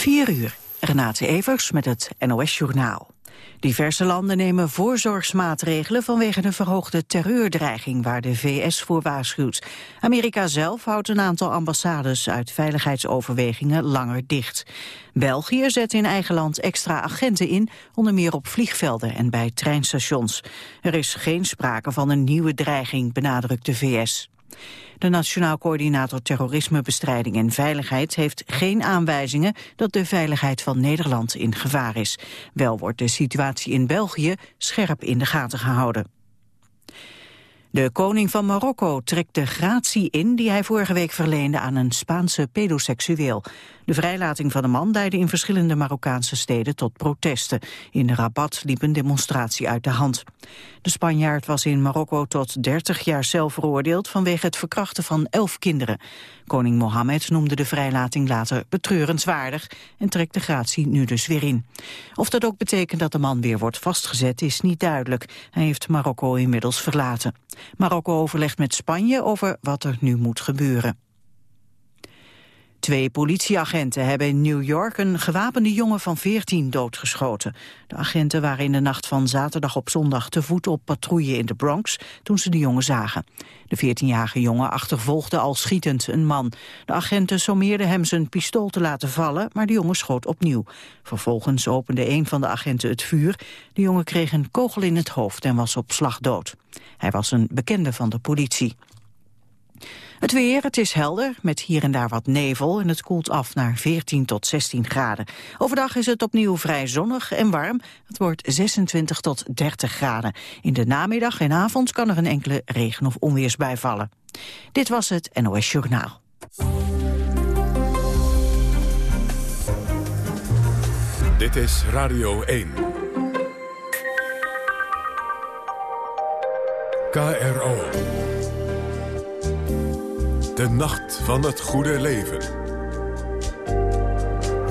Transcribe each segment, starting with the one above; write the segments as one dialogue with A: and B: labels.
A: 4 uur. Renate Evers met het NOS Journaal. Diverse landen nemen voorzorgsmaatregelen vanwege de verhoogde terreurdreiging waar de VS voor waarschuwt. Amerika zelf houdt een aantal ambassades uit veiligheidsoverwegingen langer dicht. België zet in eigen land extra agenten in, onder meer op vliegvelden en bij treinstations. Er is geen sprake van een nieuwe dreiging, benadrukt de VS. De Nationaal Coördinator Terrorismebestrijding en Veiligheid heeft geen aanwijzingen dat de veiligheid van Nederland in gevaar is. Wel wordt de situatie in België scherp in de gaten gehouden. De koning van Marokko trekt de gratie in die hij vorige week verleende aan een Spaanse pedoseksueel. De vrijlating van de man leidde in verschillende Marokkaanse steden tot protesten. In Rabat liep een demonstratie uit de hand. De Spanjaard was in Marokko tot 30 jaar zelf veroordeeld vanwege het verkrachten van elf kinderen. Koning Mohammed noemde de vrijlating later betreurenswaardig en trekt de gratie nu dus weer in. Of dat ook betekent dat de man weer wordt vastgezet is niet duidelijk. Hij heeft Marokko inmiddels verlaten. Marokko overlegt met Spanje over wat er nu moet gebeuren. Twee politieagenten hebben in New York een gewapende jongen van 14 doodgeschoten. De agenten waren in de nacht van zaterdag op zondag te voet op patrouille in de Bronx toen ze de jongen zagen. De 14-jarige jongen achtervolgde al schietend een man. De agenten sommeerden hem zijn pistool te laten vallen, maar de jongen schoot opnieuw. Vervolgens opende een van de agenten het vuur. De jongen kreeg een kogel in het hoofd en was op slag dood. Hij was een bekende van de politie. Het weer, het is helder, met hier en daar wat nevel... en het koelt af naar 14 tot 16 graden. Overdag is het opnieuw vrij zonnig en warm. Het wordt 26 tot 30 graden. In de namiddag en avond kan er een enkele regen- of onweersbui vallen. Dit was het NOS Journaal.
B: Dit is Radio 1. KRO. De Nacht van het Goede Leven.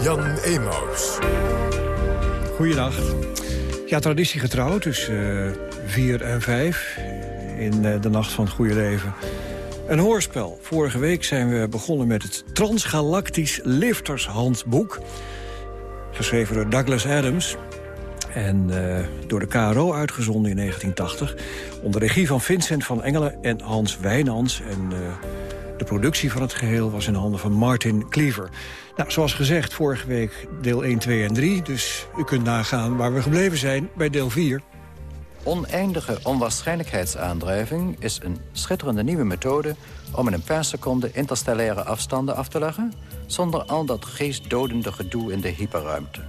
B: Jan Emaus.
C: Goeiedag. Ja, traditiegetrouw tussen uh, 4 en 5 in uh, de Nacht van het Goede Leven. Een hoorspel. Vorige week zijn we begonnen met het Transgalactisch Liftershandboek. Geschreven door Douglas Adams. En uh, door de KRO uitgezonden in 1980. Onder regie van Vincent van Engelen en Hans Wijnands. En de productie van het geheel was in handen van Martin Cleaver. Nou, zoals gezegd, vorige week deel 1, 2 en 3. Dus u kunt nagaan waar we gebleven zijn bij deel 4.
D: Oneindige onwaarschijnlijkheidsaandrijving is een schitterende nieuwe methode... om in een paar seconden interstellaire afstanden af te leggen... zonder al dat geestdodende gedoe in de hyperruimte.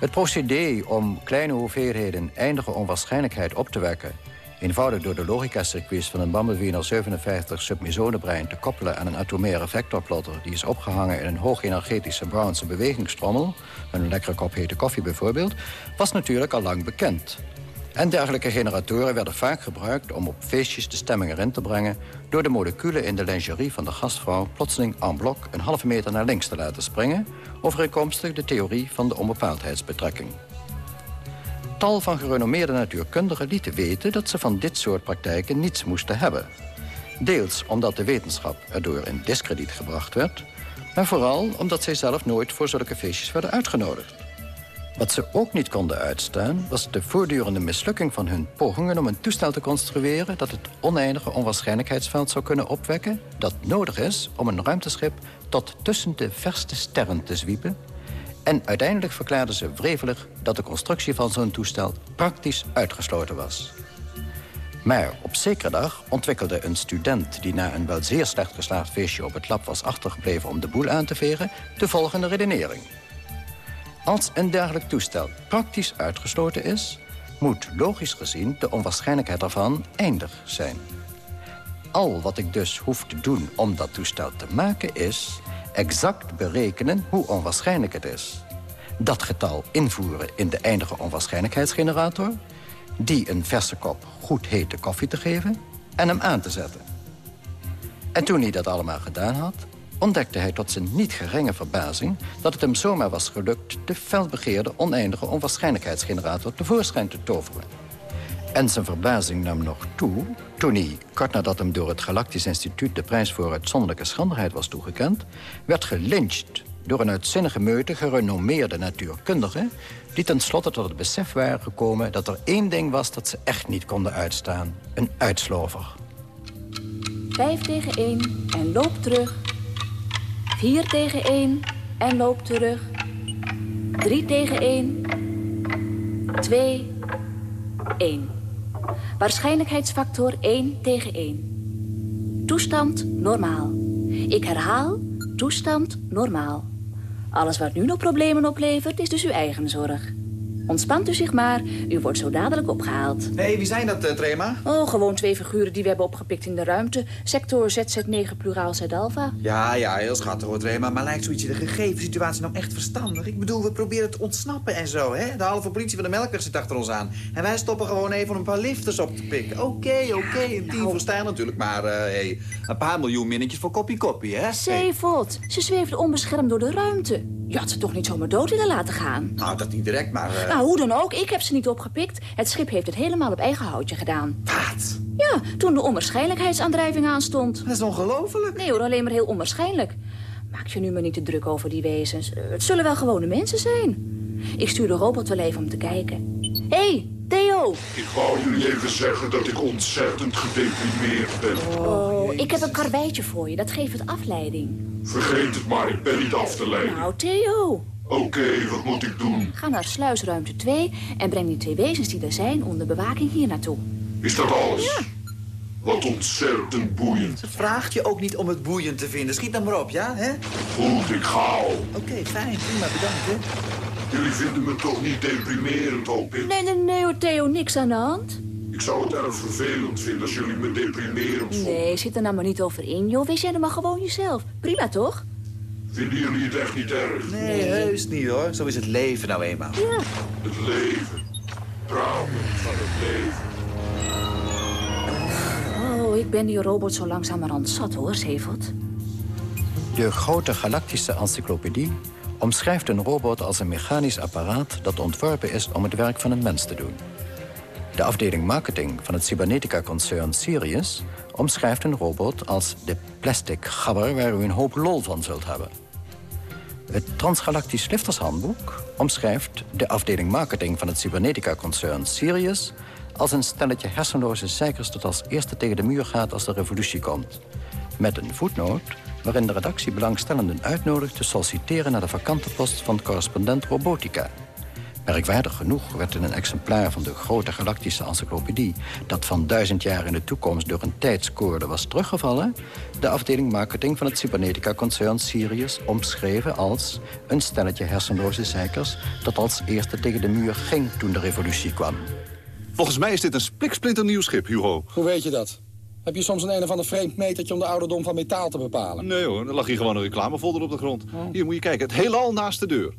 D: Het procedé om kleine hoeveelheden eindige onwaarschijnlijkheid op te wekken eenvoudig door de logica-circuits van een Bumblebee 57 submisonebrein te koppelen aan een atomaire vectorplotter... die is opgehangen in een hoogenergetische Brownse bewegingstrommel... een lekkere kop hete koffie bijvoorbeeld, was natuurlijk al lang bekend. En dergelijke generatoren werden vaak gebruikt om op feestjes de stemming erin te brengen... door de moleculen in de lingerie van de gastvrouw plotseling en blok een halve meter naar links te laten springen... overeenkomstig de theorie van de onbepaaldheidsbetrekking tal van gerenommeerde natuurkundigen lieten weten... dat ze van dit soort praktijken niets moesten hebben. Deels omdat de wetenschap erdoor in diskrediet gebracht werd... maar vooral omdat zij zelf nooit voor zulke feestjes werden uitgenodigd. Wat ze ook niet konden uitstaan... was de voortdurende mislukking van hun pogingen om een toestel te construeren... dat het oneindige onwaarschijnlijkheidsveld zou kunnen opwekken... dat nodig is om een ruimteschip tot tussen de verste sterren te zwiepen... En uiteindelijk verklaarden ze wrevelig dat de constructie van zo'n toestel praktisch uitgesloten was. Maar op zekere dag ontwikkelde een student... die na een wel zeer slecht geslaagd feestje op het lab was achtergebleven... om de boel aan te veren, de volgende redenering. Als een dergelijk toestel praktisch uitgesloten is... moet logisch gezien de onwaarschijnlijkheid ervan eindig zijn. Al wat ik dus hoef te doen om dat toestel te maken is exact berekenen hoe onwaarschijnlijk het is. Dat getal invoeren in de eindige onwaarschijnlijkheidsgenerator... die een verse kop goed hete koffie te geven en hem aan te zetten. En toen hij dat allemaal gedaan had... ontdekte hij tot zijn niet geringe verbazing... dat het hem zomaar was gelukt de felbegeerde oneindige onwaarschijnlijkheidsgenerator tevoorschijn te toveren. En zijn verbazing nam nog toe toen hij, kort nadat hem door het Galactisch Instituut... de prijs voor uitzonderlijke schranderheid was toegekend... werd gelyncht door een uitzinnige meute gerenommeerde natuurkundigen... die tenslotte tot het besef waren gekomen dat er één ding was dat ze echt niet konden uitstaan. Een uitslover.
E: 5 tegen 1 en loop terug. 4 tegen 1 en loop terug. 3 tegen 1. 2, 1. Waarschijnlijkheidsfactor 1 tegen 1. Toestand normaal. Ik herhaal, toestand normaal. Alles wat nu nog problemen oplevert, is dus uw eigen zorg. Ontspant u zich maar, u wordt zo dadelijk opgehaald.
F: Nee, wie zijn dat, uh, Trema?
E: Oh, gewoon twee figuren die we hebben opgepikt in de ruimte. Sector ZZ9 pluraal Z-alpha.
F: Ja, ja, heel schattig hoor, Trema. Maar lijkt zoiets in de gegeven situatie nou echt verstandig? Ik bedoel, we proberen te ontsnappen en zo, hè? De halve politie van de melkers zit achter ons aan. En wij stoppen gewoon even een paar lifters op te pikken. Oké, oké, okay, een team nou. voor stijl natuurlijk. Maar, uh, hey, een paar miljoen minnetjes voor koppie-koppie, hè?
E: Zeevot, ze zweefde onbeschermd door de ruimte. Je had ze toch niet zomaar dood willen laten gaan?
F: Nou, dat niet direct, maar... Uh...
E: Nou, hoe dan ook, ik heb ze niet opgepikt. Het schip heeft het helemaal op eigen houtje gedaan.
F: Wat?
E: Ja, toen de onwaarschijnlijkheidsaandrijving aanstond.
F: Dat is ongelooflijk.
E: Nee hoor, alleen maar heel onwaarschijnlijk. Maak je nu maar niet te druk over die wezens. Het zullen wel gewone mensen zijn. Ik stuur de robot wel even om te kijken. Hé, hey, Theo!
G: Ik wou jullie even zeggen dat ik ontzettend gedeprimeerd ben.
E: Oh, ik heb een karweitje voor je. Dat geeft het afleiding.
G: Vergeet het maar, ik ben niet af te leiden.
E: Nou, Theo.
G: Oké, wat moet ik doen?
E: Ga naar sluisruimte 2 en breng die twee wezens die er zijn onder bewaking hier naartoe.
G: Is dat alles?
E: Ja.
G: Wat ontzettend boeiend.
F: Ze vraagt je ook niet om het boeiend te vinden. Schiet dan maar op, ja? Hè?
G: Goed, ik ga al.
F: Oké, fijn. Prima, bedankt, hè.
G: Jullie vinden me toch niet deprimerend, hoop ik?
E: Nee, nee, nee Theo, niks aan de hand.
G: Ik zou het erg vervelend vinden als jullie me deprimerend vonden.
E: Nee, zit er nou maar niet over in, joh. Wees jij er maar gewoon jezelf. Prima, toch?
G: Vinden jullie het echt niet erg?
F: Nee, heus niet, hoor. Zo is het leven nou eenmaal.
E: Ja.
G: Het leven. Trouwen van het leven.
E: Oh, ik ben die robot zo langzamerhand zat, hoor, Zevot.
D: De grote galactische encyclopedie omschrijft een robot als een mechanisch apparaat... dat ontworpen is om het werk van een mens te doen. De afdeling marketing van het cybernetica-concern Sirius... omschrijft een robot als de plastic gabber waar u een hoop lol van zult hebben. Het Transgalactisch Liftershandboek omschrijft de afdeling marketing... van het cybernetica-concern Sirius... als een stelletje hersenloze zeikers dat als eerste tegen de muur gaat als de revolutie komt. Met een voetnoot waarin de redactie belangstellenden uitnodigt... te solliciteren naar de vakante post van correspondent Robotica... Merkwaardig genoeg werd in een exemplaar van de grote galactische encyclopedie... dat van duizend jaar in de toekomst door een tijdscode was teruggevallen... de afdeling marketing van het cybernetica-concern Sirius omschreven als... een stelletje hersenloze zeikers dat als eerste tegen de muur ging toen de revolutie kwam.
H: Volgens mij is dit een spliksplinternieuw schip, Hugo.
I: Hoe weet je dat? Heb je soms een een of ander vreemd metertje om de ouderdom van metaal te bepalen?
H: Nee hoor, er lag hier gewoon een reclamefolder op de grond. Hier moet je kijken, het heelal naast de deur.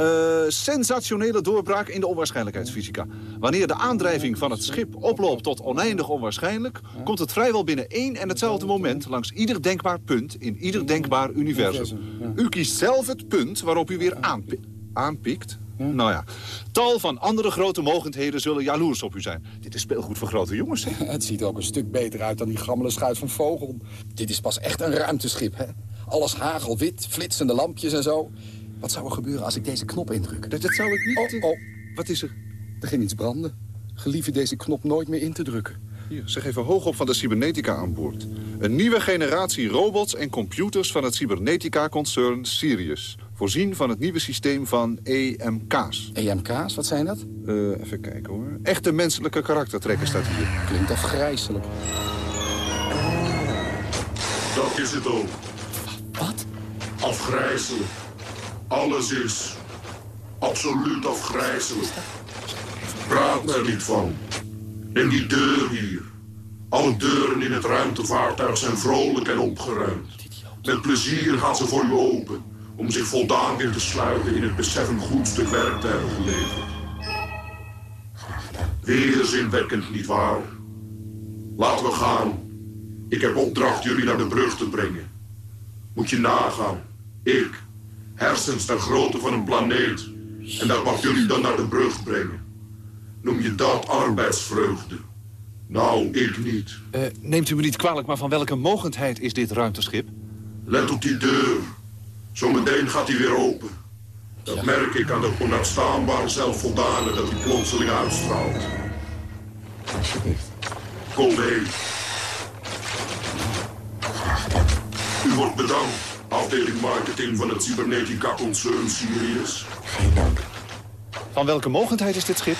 H: Uh, sensationele doorbraak in de onwaarschijnlijkheidsfysica. Wanneer de aandrijving van het schip oploopt tot oneindig onwaarschijnlijk... komt het vrijwel binnen één en hetzelfde moment... langs ieder denkbaar punt in ieder denkbaar universum. U kiest zelf het punt waarop u weer aanpi aanpikt. Nou ja, tal van andere grote mogendheden zullen jaloers op u zijn. Dit is speelgoed voor grote jongens, hè?
I: Het ziet er ook een stuk beter uit dan die gammele schuit van Vogel. Dit is pas echt een ruimteschip, hè? Alles hagelwit, flitsende lampjes en zo. Wat zou er gebeuren als ik deze knop indruk?
H: Dat, dat zou ik niet...
I: Oh, oh.
H: Wat is er?
I: Er ging iets branden. Gelieve deze knop nooit meer in te drukken.
H: Hier, zeg even hoog op van de cybernetica aan boord. Een nieuwe generatie robots en computers van het cybernetica-concern Sirius. Voorzien van het nieuwe systeem van EMK's.
I: EMK's, wat zijn dat?
H: Uh, even kijken hoor. Echte menselijke karaktertrekken staat hier.
I: Klinkt afgrijzelijk.
G: Dat is het ook.
I: Wat?
G: Afgrijzelijk. Alles is absoluut afgrijzelijk. Praat er niet van. En die deur hier. Alle deuren in het ruimtevaartuig zijn vrolijk en opgeruimd. Met plezier gaan ze voor u open... om zich voldaan in te sluiten in het besef een goed stuk werk te hebben geleverd. Weerzinwekkend, nietwaar? Laten we gaan. Ik heb opdracht jullie naar de brug te brengen. Moet je nagaan. Ik, hersens ter grootte van een planeet. En dat mag jullie dan naar de brug brengen. Noem je dat arbeidsvreugde? Nou, ik niet.
H: Uh, neemt u me niet kwalijk, maar van welke mogendheid is dit ruimteschip?
G: Let op die deur. Zometeen gaat hij weer open. Dat merk ik aan de onuitstaanbare zelfvoldane dat hij plotseling uitstraalt.
I: Alsjeblieft.
G: Kom mee. U wordt bedankt, afdeling marketing van het Cybernetica Concern Sirius.
I: Geen dank.
H: Van welke mogendheid is dit schip?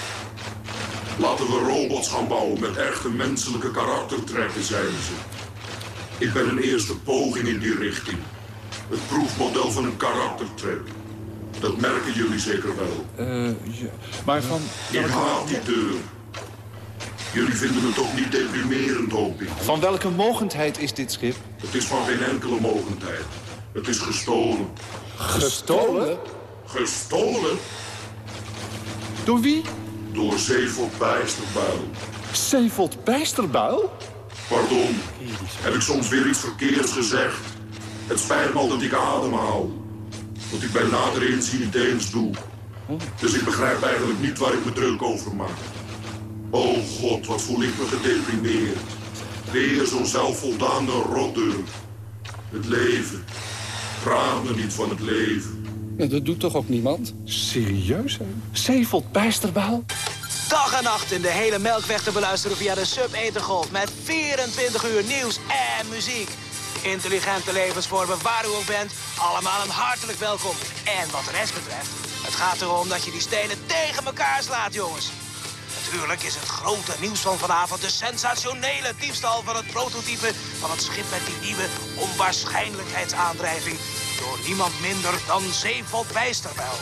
G: Laten we robots gaan bouwen met echte menselijke karaktertrekken, zeiden ze. Ik ben een eerste poging in die richting. Het proefmodel van een karaktertrek. Dat merken jullie zeker wel.
H: Eh, ja. Maar van...
G: Ik haat die deur. Jullie vinden het toch niet deprimerend, hoop ik?
H: Van welke mogendheid is dit schip?
G: Het is van geen enkele mogendheid. Het is gestolen.
H: Gestolen?
G: Gestolen?
H: Door wie?
G: Door Zeevoort Bijsterbuil.
H: Zeevold Bijsterbuil?
G: Pardon, heb ik soms weer iets verkeerds gezegd? Het spijt me al dat ik ademhaal. Want ik bij nader inzien niet eens doe. Dus ik begrijp eigenlijk niet waar ik me druk over maak. Oh god, wat voel ik me gedeprimeerd. Weer zo'n zelfvoldaande rotdeur. Het leven. Praat me niet van het leven.
I: Ja, dat doet toch ook niemand?
H: Serieus, hè? Zeevold Bijsterbuil?
J: Dag en nacht in de hele Melkweg te beluisteren via de Sub-Ethergolf... met 24 uur nieuws en muziek. Intelligente levensvormen waar u ook bent, allemaal een hartelijk welkom. En wat de rest betreft, het gaat erom dat je die stenen tegen elkaar slaat, jongens. Natuurlijk is het grote nieuws van vanavond de sensationele diefstal van het prototype van het schip met die nieuwe onwaarschijnlijkheidsaandrijving door niemand minder dan Zeevold Bijsterbuil.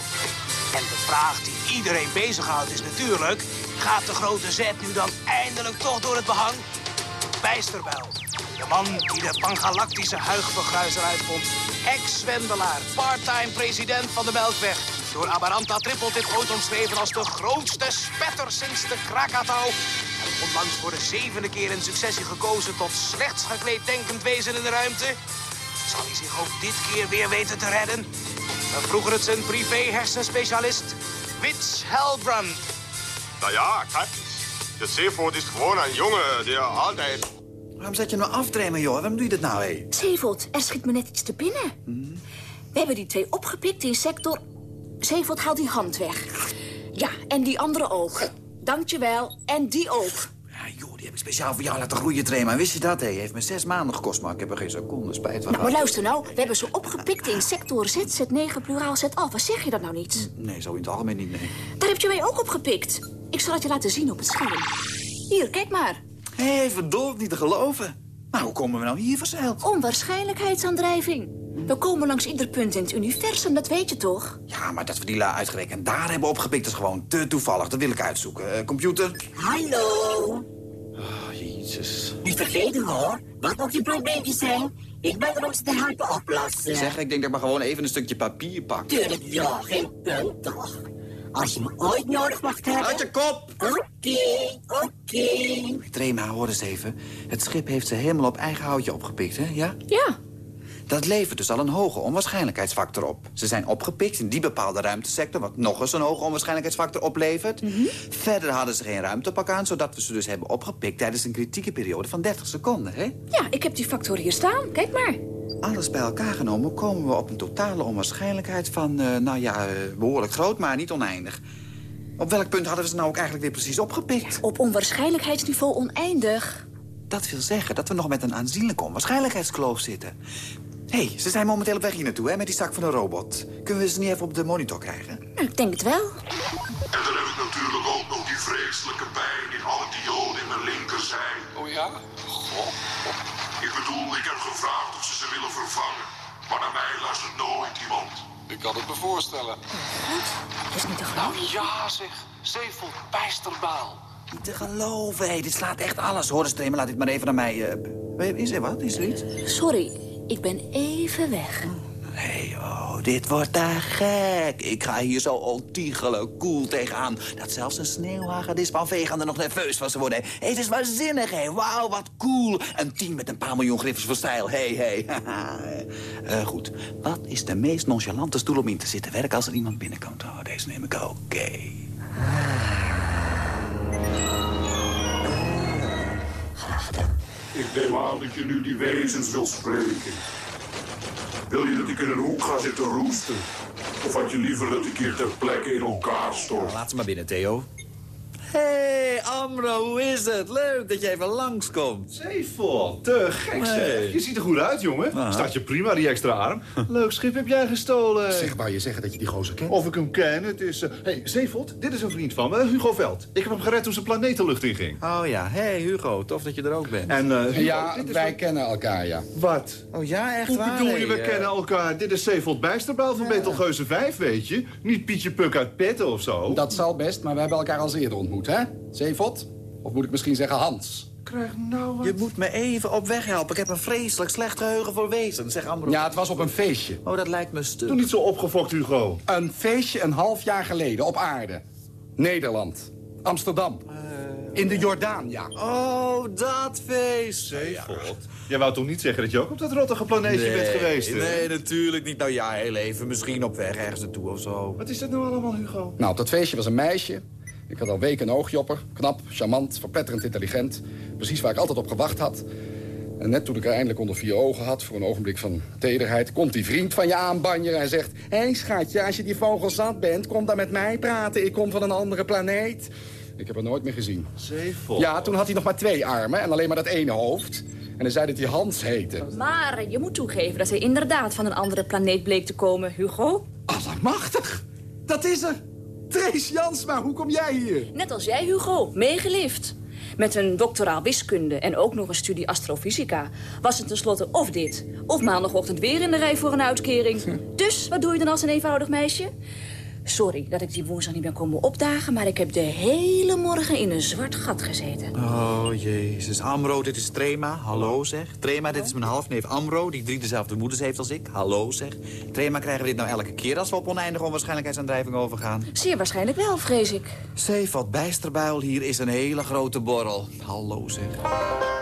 J: En de vraag die iedereen bezighoudt is natuurlijk... gaat de grote zet nu dan eindelijk toch door het behang? Bijsterbuil, de man die de pangalactische huigvergruizer uitvond... ex-zwendelaar, part-time president van de Melkweg... door Amaranta Trippeltip ooit omschreven als de grootste spetter sinds de Krakatau... en onlangs voor de zevende keer in successie gekozen... tot slechts gekleed denkend wezen in de ruimte... Zal hij zich ook dit keer weer weten te redden? We vroegen het zijn privé-hersenspecialist, Wits Helbrand.
K: Nou ja, kijk. De Zeevoort is gewoon een jongen die altijd...
F: Waarom zet je hem nou aftremmen, joh? Waarom doe je dat nou, hé?
E: Zeevoort, er schiet me net iets te binnen. We hebben die twee opgepikt in sector... Zeevoort, haal die hand weg. Ja, en die andere ook. Dankjewel. En die ook.
F: Ja, joh, die heb ik speciaal voor jou laten groeien, Trema. Wist je dat, hé? Heeft me zes maanden gekost, maar ik heb er geen seconde spijt van.
E: Nou, maar luister nou. We hebben ze opgepikt in sector Z, Z9, pluraal Z alpha. Zeg je dat nou niet?
F: Nee, zo in het algemeen niet, nee.
E: Daar heb je mij ook opgepikt. Ik zal het je laten zien op het scherm. Hier, kijk maar.
F: Hé, hey, verdomd niet te geloven. Maar hoe komen we nou hier verzeild?
E: Onwaarschijnlijkheidsaandrijving. We komen langs ieder punt in het universum, dat weet je toch?
F: Ja, maar dat we die la uitgerekend daar hebben opgepikt is gewoon te toevallig. Dat wil ik uitzoeken. Eh, computer?
L: Hallo.
F: Oh, jezus.
L: Niet vergeten hoor. Wat ook je probleempjes zijn. Ik ben er om ze te helpen oplossen.
F: Zeg, ik denk dat ik maar gewoon even een stukje papier pak.
L: Tuurlijk, ja, geen punt toch. Als je me ooit nodig mag hebben...
F: Uit je kop!
L: Oké, oké.
F: Trema, hoor eens even. Het schip heeft ze helemaal op eigen houtje opgepikt, hè? Ja?
E: Ja.
F: Dat levert dus al een hoge onwaarschijnlijkheidsfactor op. Ze zijn opgepikt in die bepaalde ruimtesector... wat nog eens een hoge onwaarschijnlijkheidsfactor oplevert. Verder hadden ze geen ruimtepak aan... zodat we ze dus hebben opgepikt tijdens een kritieke periode van 30 seconden, hè?
E: Ja, ik heb die factor hier staan. Kijk maar.
F: Alles bij elkaar genomen komen we op een totale onwaarschijnlijkheid van... eh, nou ja, eh, behoorlijk groot, maar niet oneindig. Op welk punt hadden we ze nou ook eigenlijk weer precies opgepikt?
E: Op onwaarschijnlijkheidsniveau oneindig.
F: Dat wil zeggen dat we nog met een aanzienlijke onwaarschijnlijkheidskloof zitten. Hé, hey, ze zijn momenteel op weg hier naartoe, hè, met die zak van een robot. Kunnen we ze niet even op de monitor krijgen?
E: Nou, ik denk het wel.
G: En dan heb ik natuurlijk ook nog die vreselijke pijn in alle dioden in mijn linkerzij.
I: Oh ja? Goh.
G: Ik bedoel, ik heb gevraagd of ze ze willen vervangen. Maar naar mij luistert nooit iemand.
I: Ik kan het me voorstellen.
E: Dat is niet te
H: Nou
E: geloven.
H: ja, zeg. Zeevold Bijsterbuil.
F: Niet te geloven, hé. Dit slaat echt alles. Hoor eens, Trema, laat dit maar even naar mij... eh, is er wat? Is er iets?
E: Sorry, ik ben even weg.
F: Hé, oh, dit wordt daar gek. Ik ga hier zo ontiegelijk cool tegenaan... dat zelfs een sneeuwhagedis van er nog nerveus van zou worden. Hé, het is waanzinnig, hé. Wauw, wat cool. Een team met een paar miljoen griffers voor stijl. Hé, hé. Eh, goed, wat is de meest nonchalante stoel om in te zitten werken... als er iemand binnenkomt? Oh, deze neem ik. Oké.
G: Ik neem aan dat je nu die wezens wil spreken. Wil je dat ik in een hoek ga zitten roesten? Of had je liever dat ik hier ter plekke in elkaar stort?
F: Laat ze maar binnen, Theo. Hey, Amro, hoe is het? Leuk dat je even langskomt.
H: Zeevol, te gek zeg. Je ziet er goed uit, jongen.
F: Aha.
H: Staat je prima, die extra arm. Leuk schip heb jij gestolen.
I: Zeg maar, je zeggen dat je die gozer kent.
H: Of ik hem ken, het is... eh, hey, Zeevold, dit is een vriend van me, Hugo Veld. Ik heb hem gered toen zijn planeet de lucht inging.
F: Oh ja, hey Hugo, tof dat je er ook bent.
H: En, eh, Hugo,
I: ja, wij kennen elkaar, ja.
H: Wat?
F: Oh ja, echt
H: Hoe
F: waar?
H: bedoel je, we
F: hey, eh,
H: kennen elkaar? Dit is Zeevold Bijsterbouw van Betelgeuze 5, weet je? Niet Pietje Puk uit Petten of zo.
I: Dat zal best, maar we hebben elkaar al eerder ontmoet, hè? Zeevot? Of moet ik misschien zeggen Hans?
H: Krijg nou wat...
F: Je moet me even op weg helpen. Ik heb een vreselijk slecht geheugen voor wezen. Zeg Amro.
I: Ja, het was op een feestje.
F: Oh, dat lijkt me stuk.
H: Doe niet zo opgefokt, Hugo.
I: Een feestje een half jaar geleden, op aarde. Nederland. Amsterdam. In de Jordaan, ja.
F: Oh, dat feest.
H: Zeevold? Jij wou toch niet zeggen dat je ook op dat rottige planeetje bent geweest, hè?
F: Nee, natuurlijk niet. Nou ja, heel even. Misschien op weg ergens naartoe of zo.
H: Wat is dat nou allemaal, Hugo?
I: Nou, op dat feestje was een meisje. Ik had al weken een oogje op haar. Knap, charmant, verpletterend intelligent. Precies waar ik altijd op gewacht had. En net toen ik haar eindelijk onder vier ogen had... voor een ogenblik van tederheid... komt die vriend van je aanbanjeren en zegt... Hé hey, schatje, als je die vogel zat bent... kom dan met mij praten. Ik kom van een andere planeet. Ik heb haar nooit meer gezien.
H: Zeevold?
I: Ja, toen had hij nog maar twee armen en alleen maar dat ene hoofd. En hij zei dat hij Hans heette.
E: Maar je moet toegeven dat hij inderdaad van een andere planeet bleek te komen, Hugo.
I: Allemachtig! Dat is er! Trace Jansma, hoe kom jij hier?
E: Net als jij, Hugo, meegelift. Met een doctoraal wiskunde en ook nog een studie astrofysica... was het tenslotte of dit, of maandagochtend weer in de rij voor een uitkering. Dus, wat doe je dan als een eenvoudig meisje? Sorry dat ik die woensdag niet ben komen opdagen... maar ik heb de hele morgen in een zwart gat gezeten.
F: Oh, jezus. Amro, dit is Trema. Hallo, zeg. Trema, dit is mijn halfneef Amro, die drie dezelfde moeders heeft als ik. Hallo, zeg. Trema, krijgen we dit nou elke keer als we op oneindige onwaarschijnlijkheidsaandrijving overgaan?
E: Zeer waarschijnlijk wel, vrees ik.
F: Zeevat Bijsterbuil, hier is een hele grote borrel. Hallo, zeg.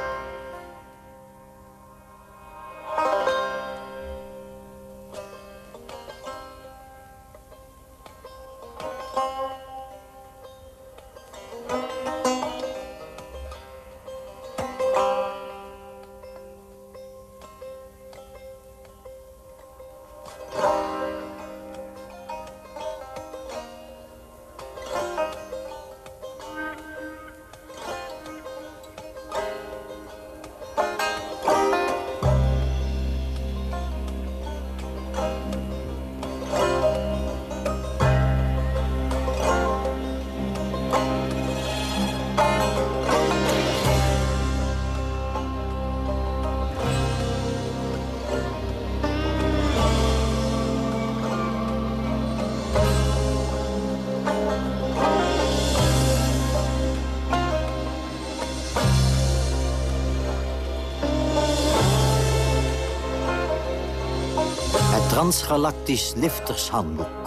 M: Transgalactisch Liftershandboek.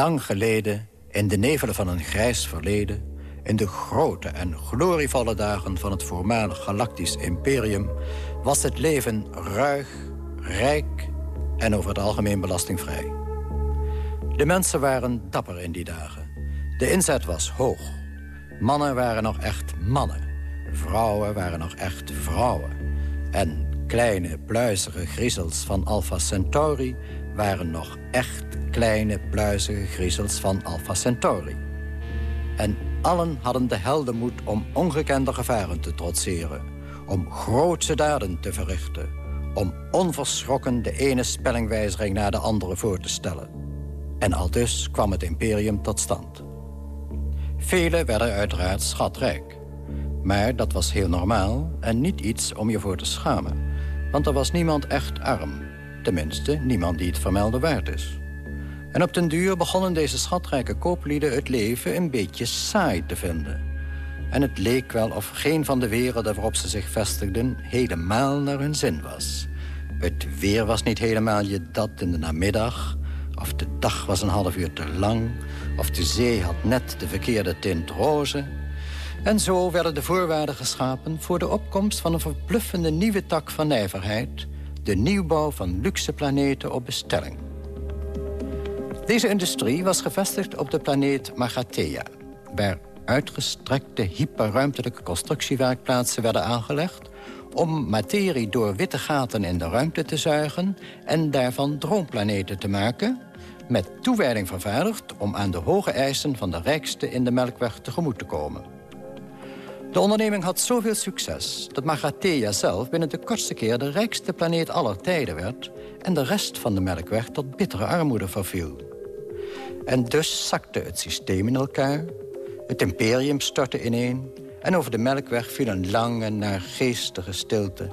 D: Lang geleden, in de nevelen van een grijs verleden... in de grote en glorievolle dagen van het voormalig galactisch imperium... was het leven ruig, rijk en over het algemeen belastingvrij. De mensen waren dapper in die dagen. De inzet was hoog. Mannen waren nog echt mannen. Vrouwen waren nog echt vrouwen. En kleine, pluizige griezels van Alpha Centauri... waren nog echt kleine, pluizige griezels van Alpha Centauri. En allen hadden de heldenmoed om ongekende gevaren te trotseren... om grootse daden te verrichten... om onverschrokken de ene spellingwijziging naar de andere voor te stellen. En aldus kwam het imperium tot stand. Velen werden uiteraard schatrijk. Maar dat was heel normaal en niet iets om je voor te schamen. Want er was niemand echt arm. Tenminste, niemand die het vermelden waard is. En op den duur begonnen deze schatrijke kooplieden het leven een beetje saai te vinden. En het leek wel of geen van de werelden waarop ze zich vestigden helemaal naar hun zin was. Het weer was niet helemaal je dat in de namiddag. Of de dag was een half uur te lang, of de zee had net de verkeerde tint roze. En zo werden de voorwaarden geschapen voor de opkomst van een verbluffende nieuwe tak van nijverheid, de nieuwbouw van luxe planeten op bestelling. Deze industrie was gevestigd op de planeet Magathea, waar uitgestrekte hyperruimtelijke constructiewerkplaatsen werden aangelegd om materie door witte gaten in de ruimte te zuigen... en daarvan droomplaneten te maken... met toewijding vervaardigd om aan de hoge eisen van de rijkste in de Melkweg tegemoet te komen. De onderneming had zoveel succes dat Magathea zelf binnen de kortste keer de rijkste planeet aller tijden werd... en de rest van de Melkweg tot bittere armoede verviel. En dus zakte het systeem in elkaar, het imperium stortte ineen... en over de Melkweg viel een lange, naargeestige stilte...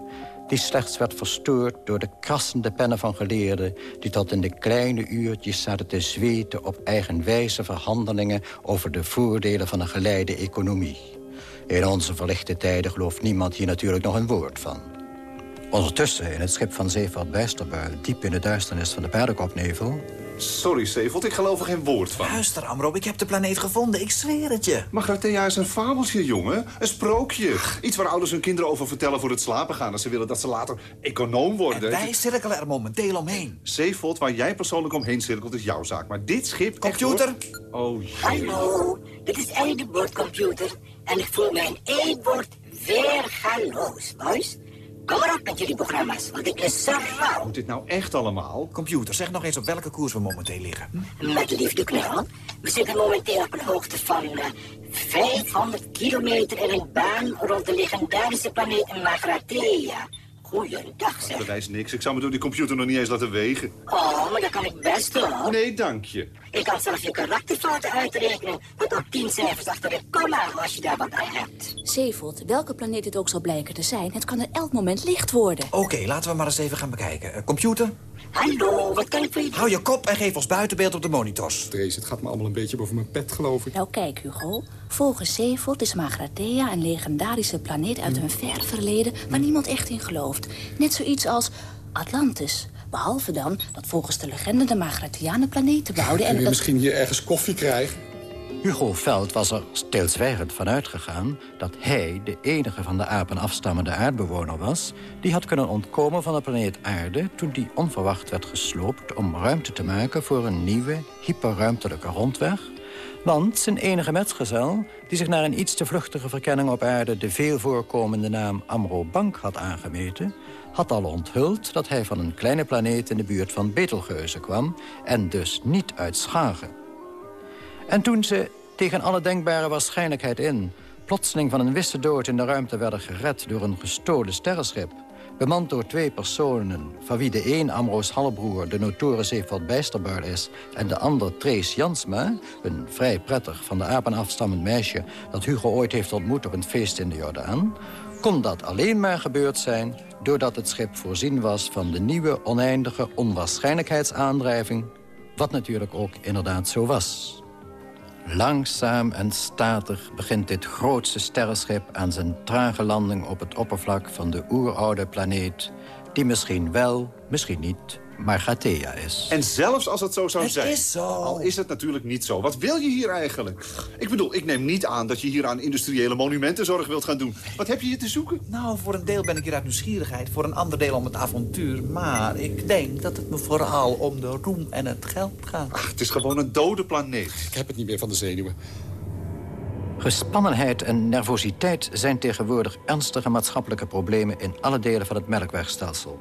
D: die slechts werd verstoord door de krassende pennen van geleerden... die tot in de kleine uurtjes zaten te zweten op eigenwijze verhandelingen... over de voordelen van een geleide economie. In onze verlichte tijden gelooft niemand hier natuurlijk nog een woord van. Ondertussen, in het schip van Zeevaart Bijsterbuil... diep in de duisternis van de paardenkopnevel...
H: Sorry, Sevold, ik geloof er geen woord van.
F: Luister, Amro, ik heb de planeet gevonden. Ik zweer het je.
H: Magrathea is een fabeltje, jongen. Een sprookje. Iets waar ouders hun kinderen over vertellen voor het slapen gaan... als ze willen dat ze later econoom worden.
F: En wij cirkelen er momenteel omheen.
H: Zeevold, waar jij persoonlijk omheen cirkelt, is jouw zaak. Maar dit schip...
F: Computer?
H: Oh, jee.
L: Hallo, dit is Eddie de boordcomputer. En ik voel me in één woord weergaloos, boys. Kom maar op met jullie programma's, want ik is zo rauw.
H: Moet dit nou echt allemaal?
F: Computer, zeg nog eens op welke koers we momenteel liggen.
L: Met liefde knal. We zitten momenteel op een hoogte van eh, 500 kilometer in een baan rond de legendarische planeet Magrathea. Goeiedag, zeg.
H: Bewijs niks. Ik zou me door die computer nog niet eens laten wegen.
L: Oh, maar dat kan ik best hoor.
H: Nee, dank je.
L: Ik kan zelfs je karakterfouten uitrekenen. Met op 10 cijfers achter de komma als je daar wat aan hebt.
E: Zeevold, welke planeet het ook zal blijken te zijn... het kan er elk moment licht worden.
F: Oké, laten we maar eens even gaan bekijken. Computer?
L: Hallo, wat kan ik voor je doen?
F: Hou je kop en geef ons buitenbeeld op de monitors.
I: Trace, het gaat me allemaal een beetje boven mijn pet, geloof ik.
E: Nou, kijk, Hugo. Volgens Zeevold is Magrathea een legendarische planeet uit een ver verleden... waar niemand echt in gelooft. Net zoiets als Atlantis. Behalve dan dat volgens de legende de Magratheanen planeten bouwden...
I: En
E: dat...
I: misschien hier ergens koffie krijgen?
D: Hugo Veld was er stilzwijgend van uitgegaan... dat hij de enige van de apen afstammende aardbewoner was... die had kunnen ontkomen van de planeet Aarde... toen die onverwacht werd gesloopt om ruimte te maken... voor een nieuwe, hyperruimtelijke rondweg... Want zijn enige metgezel, die zich naar een iets te vluchtige verkenning op aarde... de veel voorkomende naam Amro Bank had aangemeten... had al onthuld dat hij van een kleine planeet in de buurt van Betelgeuze kwam... en dus niet uit Schagen. En toen ze, tegen alle denkbare waarschijnlijkheid in... plotseling van een wisse dood in de ruimte werden gered door een gestolen sterrenschip... bemand door twee personen, van wie de een Amro's halfbroer... de notoren Zeeveld Bijsterbuil is... en de ander Trace Jansma, een vrij prettig van de apen afstammend meisje... dat Hugo ooit heeft ontmoet op een feest in de Jordaan... kon dat alleen maar gebeurd zijn doordat het schip voorzien was... van de nieuwe oneindige onwaarschijnlijkheidsaandrijving... wat natuurlijk ook inderdaad zo was... Langzaam en statig begint dit grootste sterrenschip aan zijn trage landing op het oppervlak van de oeroude planeet... die misschien wel, misschien niet, Margathea is.
H: En zelfs als het zo zou
F: Het
H: zijn...
F: is zo.
H: Al is het natuurlijk niet zo. Wat wil je hier eigenlijk? Ik bedoel, ik neem niet aan dat je hier aan industriële monumentenzorg wilt gaan doen. Wat heb je hier te zoeken?
F: Nou, voor een deel ben ik hier uit nieuwsgierigheid. Voor een ander deel om het avontuur. Maar ik denk dat het me vooral om de roem en het geld gaat.
H: Ach, het is gewoon een dode planeet.
I: Ik heb het niet meer van de zenuwen.
D: Gespannenheid en nervositeit zijn tegenwoordig ernstige maatschappelijke problemen... in alle delen van het melkwegstelsel.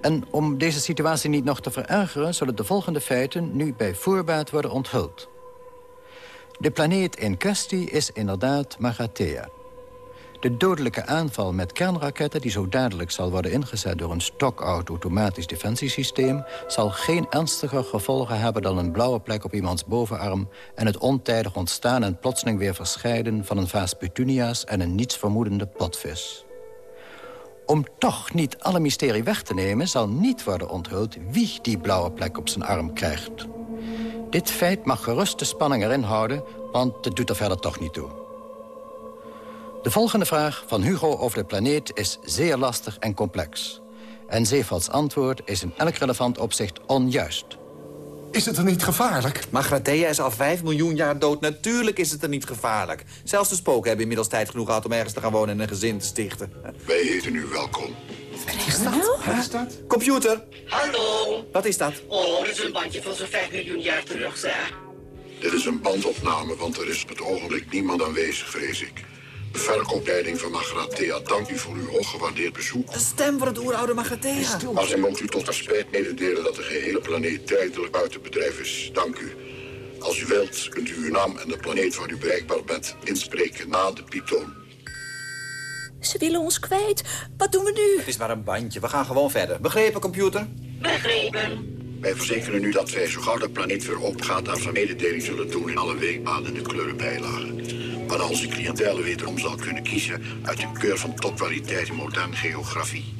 D: En om deze situatie niet nog te verergeren... zullen de volgende feiten nu bij voorbaat worden onthuld. De planeet in kwestie is inderdaad Magathea. De dodelijke aanval met kernraketten... die zo dadelijk zal worden ingezet door een stokoud automatisch defensiesysteem... zal geen ernstiger gevolgen hebben dan een blauwe plek op iemands bovenarm... en het ontijdig ontstaan en plotseling weer verscheiden... van een vaas petunia's en een nietsvermoedende potvis. Om toch niet alle mysterie weg te nemen... zal niet worden onthuld wie die blauwe plek op zijn arm krijgt. Dit feit mag gerust de spanning erin houden... want het doet er verder toch niet toe. De volgende vraag van Hugo over de planeet is zeer lastig en complex. En Zeevalds antwoord is in elk relevant opzicht onjuist.
I: Is het er niet gevaarlijk?
F: Maar Gratea is al 5 miljoen jaar dood. Natuurlijk is het er niet gevaarlijk. Zelfs de spoken hebben inmiddels tijd genoeg gehad om ergens te gaan wonen en een gezin te stichten.
N: Wij heten u welkom.
F: Is dat? Wat is dat? Computer.
L: Hallo.
F: Wat is dat?
L: Oh, dat is een bandje van zo'n 5 miljoen jaar terug, zeg.
N: Dit is een bandopname, want er is op het ogenblik niemand aanwezig, vrees ik. De verkoopleiding van Magrathea dankt u voor uw hooggewaardeerd bezoek.
F: Een stem voor het oeroude Magathea.
N: Maar zij moet u tot haar spijt mededelen dat de gehele planeet tijdelijk buiten bedrijf is. Dank u. Als u wilt, kunt u uw naam en de planeet waar u bereikbaar bent inspreken na de pieptoon.
E: Ze willen ons kwijt. Wat doen we nu?
F: Het is maar een bandje. We gaan gewoon verder. Begrepen, computer?
L: Begrepen.
N: Wij verzekeren u dat wij zo gauw de planeet weer opgaat... aan mededeling zullen doen in alle weekbanen en de Waarna onze cliëntele wederom zal kunnen kiezen... uit een keur van topkwaliteit in moderne geografie.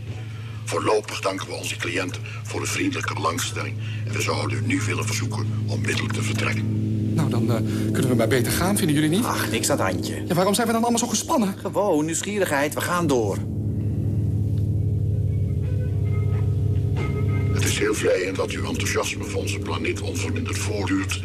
N: Voorlopig danken we onze cliënten voor de vriendelijke belangstelling... en we zouden u nu willen verzoeken onmiddellijk te vertrekken.
I: Nou, dan eh, kunnen we maar beter gaan, vinden jullie niet?
F: Ach, niks aan het handje.
I: Ja, waarom zijn we dan allemaal zo gespannen?
F: Gewoon, nieuwsgierigheid. We gaan door.
N: Het is heel vleiend dat uw enthousiasme voor onze planeet onverminderd voortduurt.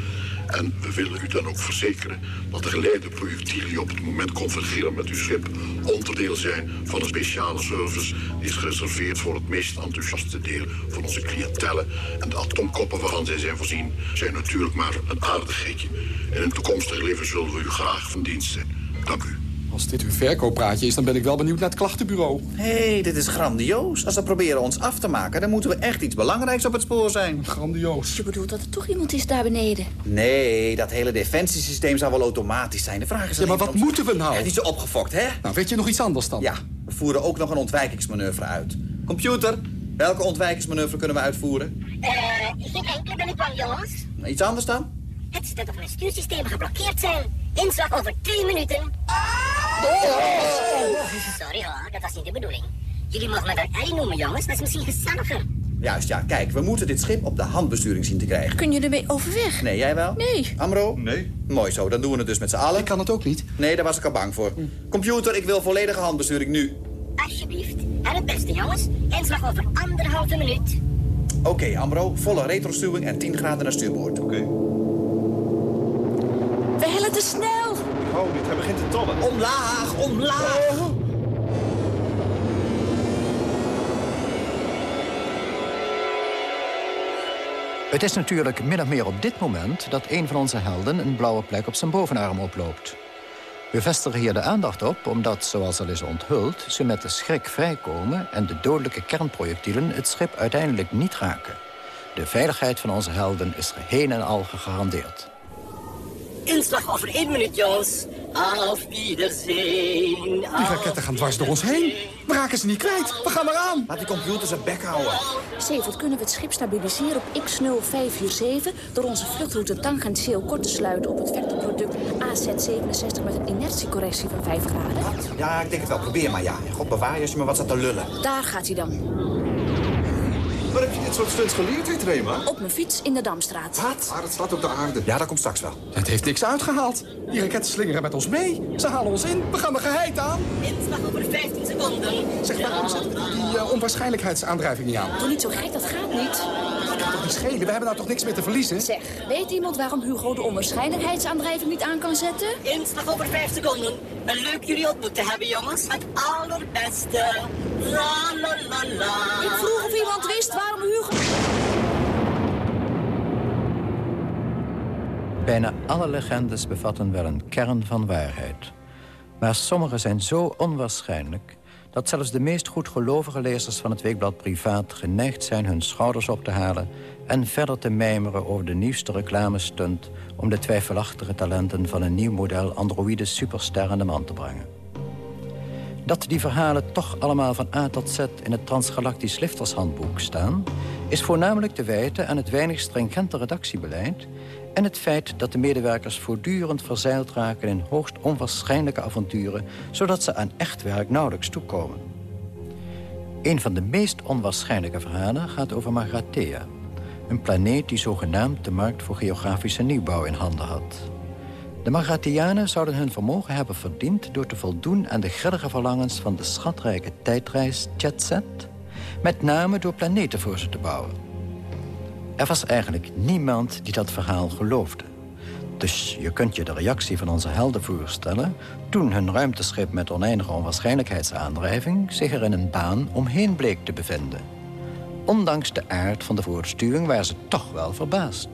N: En we willen u dan ook verzekeren dat de geleide projectielen die op het moment convergeren met uw schip onderdeel zijn van een speciale service die is gereserveerd voor het meest enthousiaste deel van onze cliëntelle. En de atoomkoppen waarvan zij zijn voorzien zijn natuurlijk maar een aardigheidje. In een toekomstig leven zullen we u graag van dienst zijn. Dank u.
I: Als dit uw verkooppraatje is, dan ben ik wel benieuwd naar het klachtenbureau.
F: Hé, hey, dit is grandioos. Als ze proberen ons af te maken, dan moeten we echt iets belangrijks op het spoor zijn.
I: Grandioos.
E: Je bedoelt dat er toch iemand is daar beneden?
F: Nee, dat hele defensiesysteem zou wel automatisch zijn. De vraag is
I: Ja, maar wat moeten we nou?
F: Ja, niet zo opgefokt, hè?
I: Nou, weet je nog iets anders dan?
F: Ja, we voeren ook nog een ontwijkingsmanoeuvre uit. Computer, welke ontwijkingsmanoeuvre kunnen we uitvoeren?
L: Eh, geen enkele ben ik bang, jongens.
F: Iets anders dan?
L: Het is dat van stuursystemen geblokkeerd zijn. Inslag over twee minuten. Sorry hoor, dat was niet de bedoeling. Jullie mogen me wel Ellie noemen, jongens. Dat is misschien gezelliger.
F: Juist, ja. Kijk, we moeten dit schip op de handbesturing zien te krijgen.
E: Kun je ermee overweg?
F: Nee, jij wel?
E: Nee.
F: Amro?
H: Nee.
F: Mooi zo, dan doen we het dus met z'n allen.
I: Ik kan het ook niet.
F: Nee, daar was ik al bang voor. Computer, ik wil volledige handbesturing nu.
L: Alsjeblieft. En het beste, jongens. Inslag over anderhalve minuut.
F: Oké, Amro, volle retrostuwing en 10 graden naar stuurboord. Oké.
E: We hellen te snel.
H: Oh, niet. Hij begint te tollen.
F: Omlaag, omlaag! Het is natuurlijk min of meer op dit moment dat een van onze helden een blauwe plek op zijn bovenarm oploopt. We vestigen hier de aandacht op omdat, zoals al is onthuld, ze met de schrik vrijkomen en de dodelijke kernprojectielen het schip uiteindelijk niet raken. De veiligheid van onze helden is geheel en al gegarandeerd.
L: Inslag over één minuut, jongens. Auf Wiedersehen.
I: Die raketten gaan dwars door ons heen. We raken ze niet kwijt. We gaan eraan.
F: Laat die computer zijn bek houden.
E: Zevert, kunnen we het schip stabiliseren op X0547... door onze vluchtroute tangentieel kort te sluiten op het vectorproduct AZ67 met een inertiecorrectie van 5 graden?
F: Ja, ik denk het wel. Probeer maar, ja. God bewaar je als je me wat staat te lullen.
E: Daar gaat hij dan.
H: Heb je dit soort stunts geleerd, dit, Rema?
E: Op mijn fiets in de Damstraat.
I: Wat?
H: Maar het slaat op de aarde.
F: Ja, dat komt straks wel.
I: Het heeft niks uitgehaald. Die raketten slingeren met ons mee. Ze halen ons in. We gaan er geheid aan.
L: Inslag over 15 seconden.
I: Zeg, waarom zetten we die eh, onwaarschijnlijkheidsaandrijving niet aan?
E: Doe niet zo gek, dat gaat niet.
I: Dat kan toch niet schelen? We hebben nou toch niks meer te verliezen?
E: Zeg, weet iemand waarom Hugo de onwaarschijnlijkheidsaandrijving niet aan kan zetten?
L: Inslag over 5 seconden. Een leuk jullie ontmoet te hebben, jongens. Het allerbeste. La la la.
E: Ik vroeg of iemand wist waarom Hugo...
D: Bijna alle legendes bevatten wel een kern van waarheid. Maar sommige zijn zo onwaarschijnlijk... dat zelfs de meest goedgelovige lezers van het weekblad Privaat... geneigd zijn hun schouders op te halen... en verder te mijmeren over de nieuwste reclamestunt... om de twijfelachtige talenten van een nieuw model androïde superster aan de man te brengen. Dat die verhalen toch allemaal van A tot Z in het Transgalactisch Liftershandboek staan... is voornamelijk te wijten aan het weinig stringente redactiebeleid... en het feit dat de medewerkers voortdurend verzeild raken... in hoogst onwaarschijnlijke avonturen... zodat ze aan echt werk nauwelijks toekomen. Een van de meest onwaarschijnlijke verhalen gaat over Magrathea... een planeet die zogenaamd de markt voor geografische nieuwbouw in handen had... De Magratianen zouden hun vermogen hebben verdiend... door te voldoen aan de grillige verlangens van de schatrijke tijdreis Jetset... met name door planeten voor ze te bouwen. Er was eigenlijk niemand die dat verhaal geloofde. Dus je kunt je de reactie van onze helden voorstellen... toen hun ruimteschip met oneindige onwaarschijnlijkheidsaandrijving... zich er in een baan omheen bleek te bevinden. Ondanks de aard van de voortstuwing waren ze toch wel verbaasd.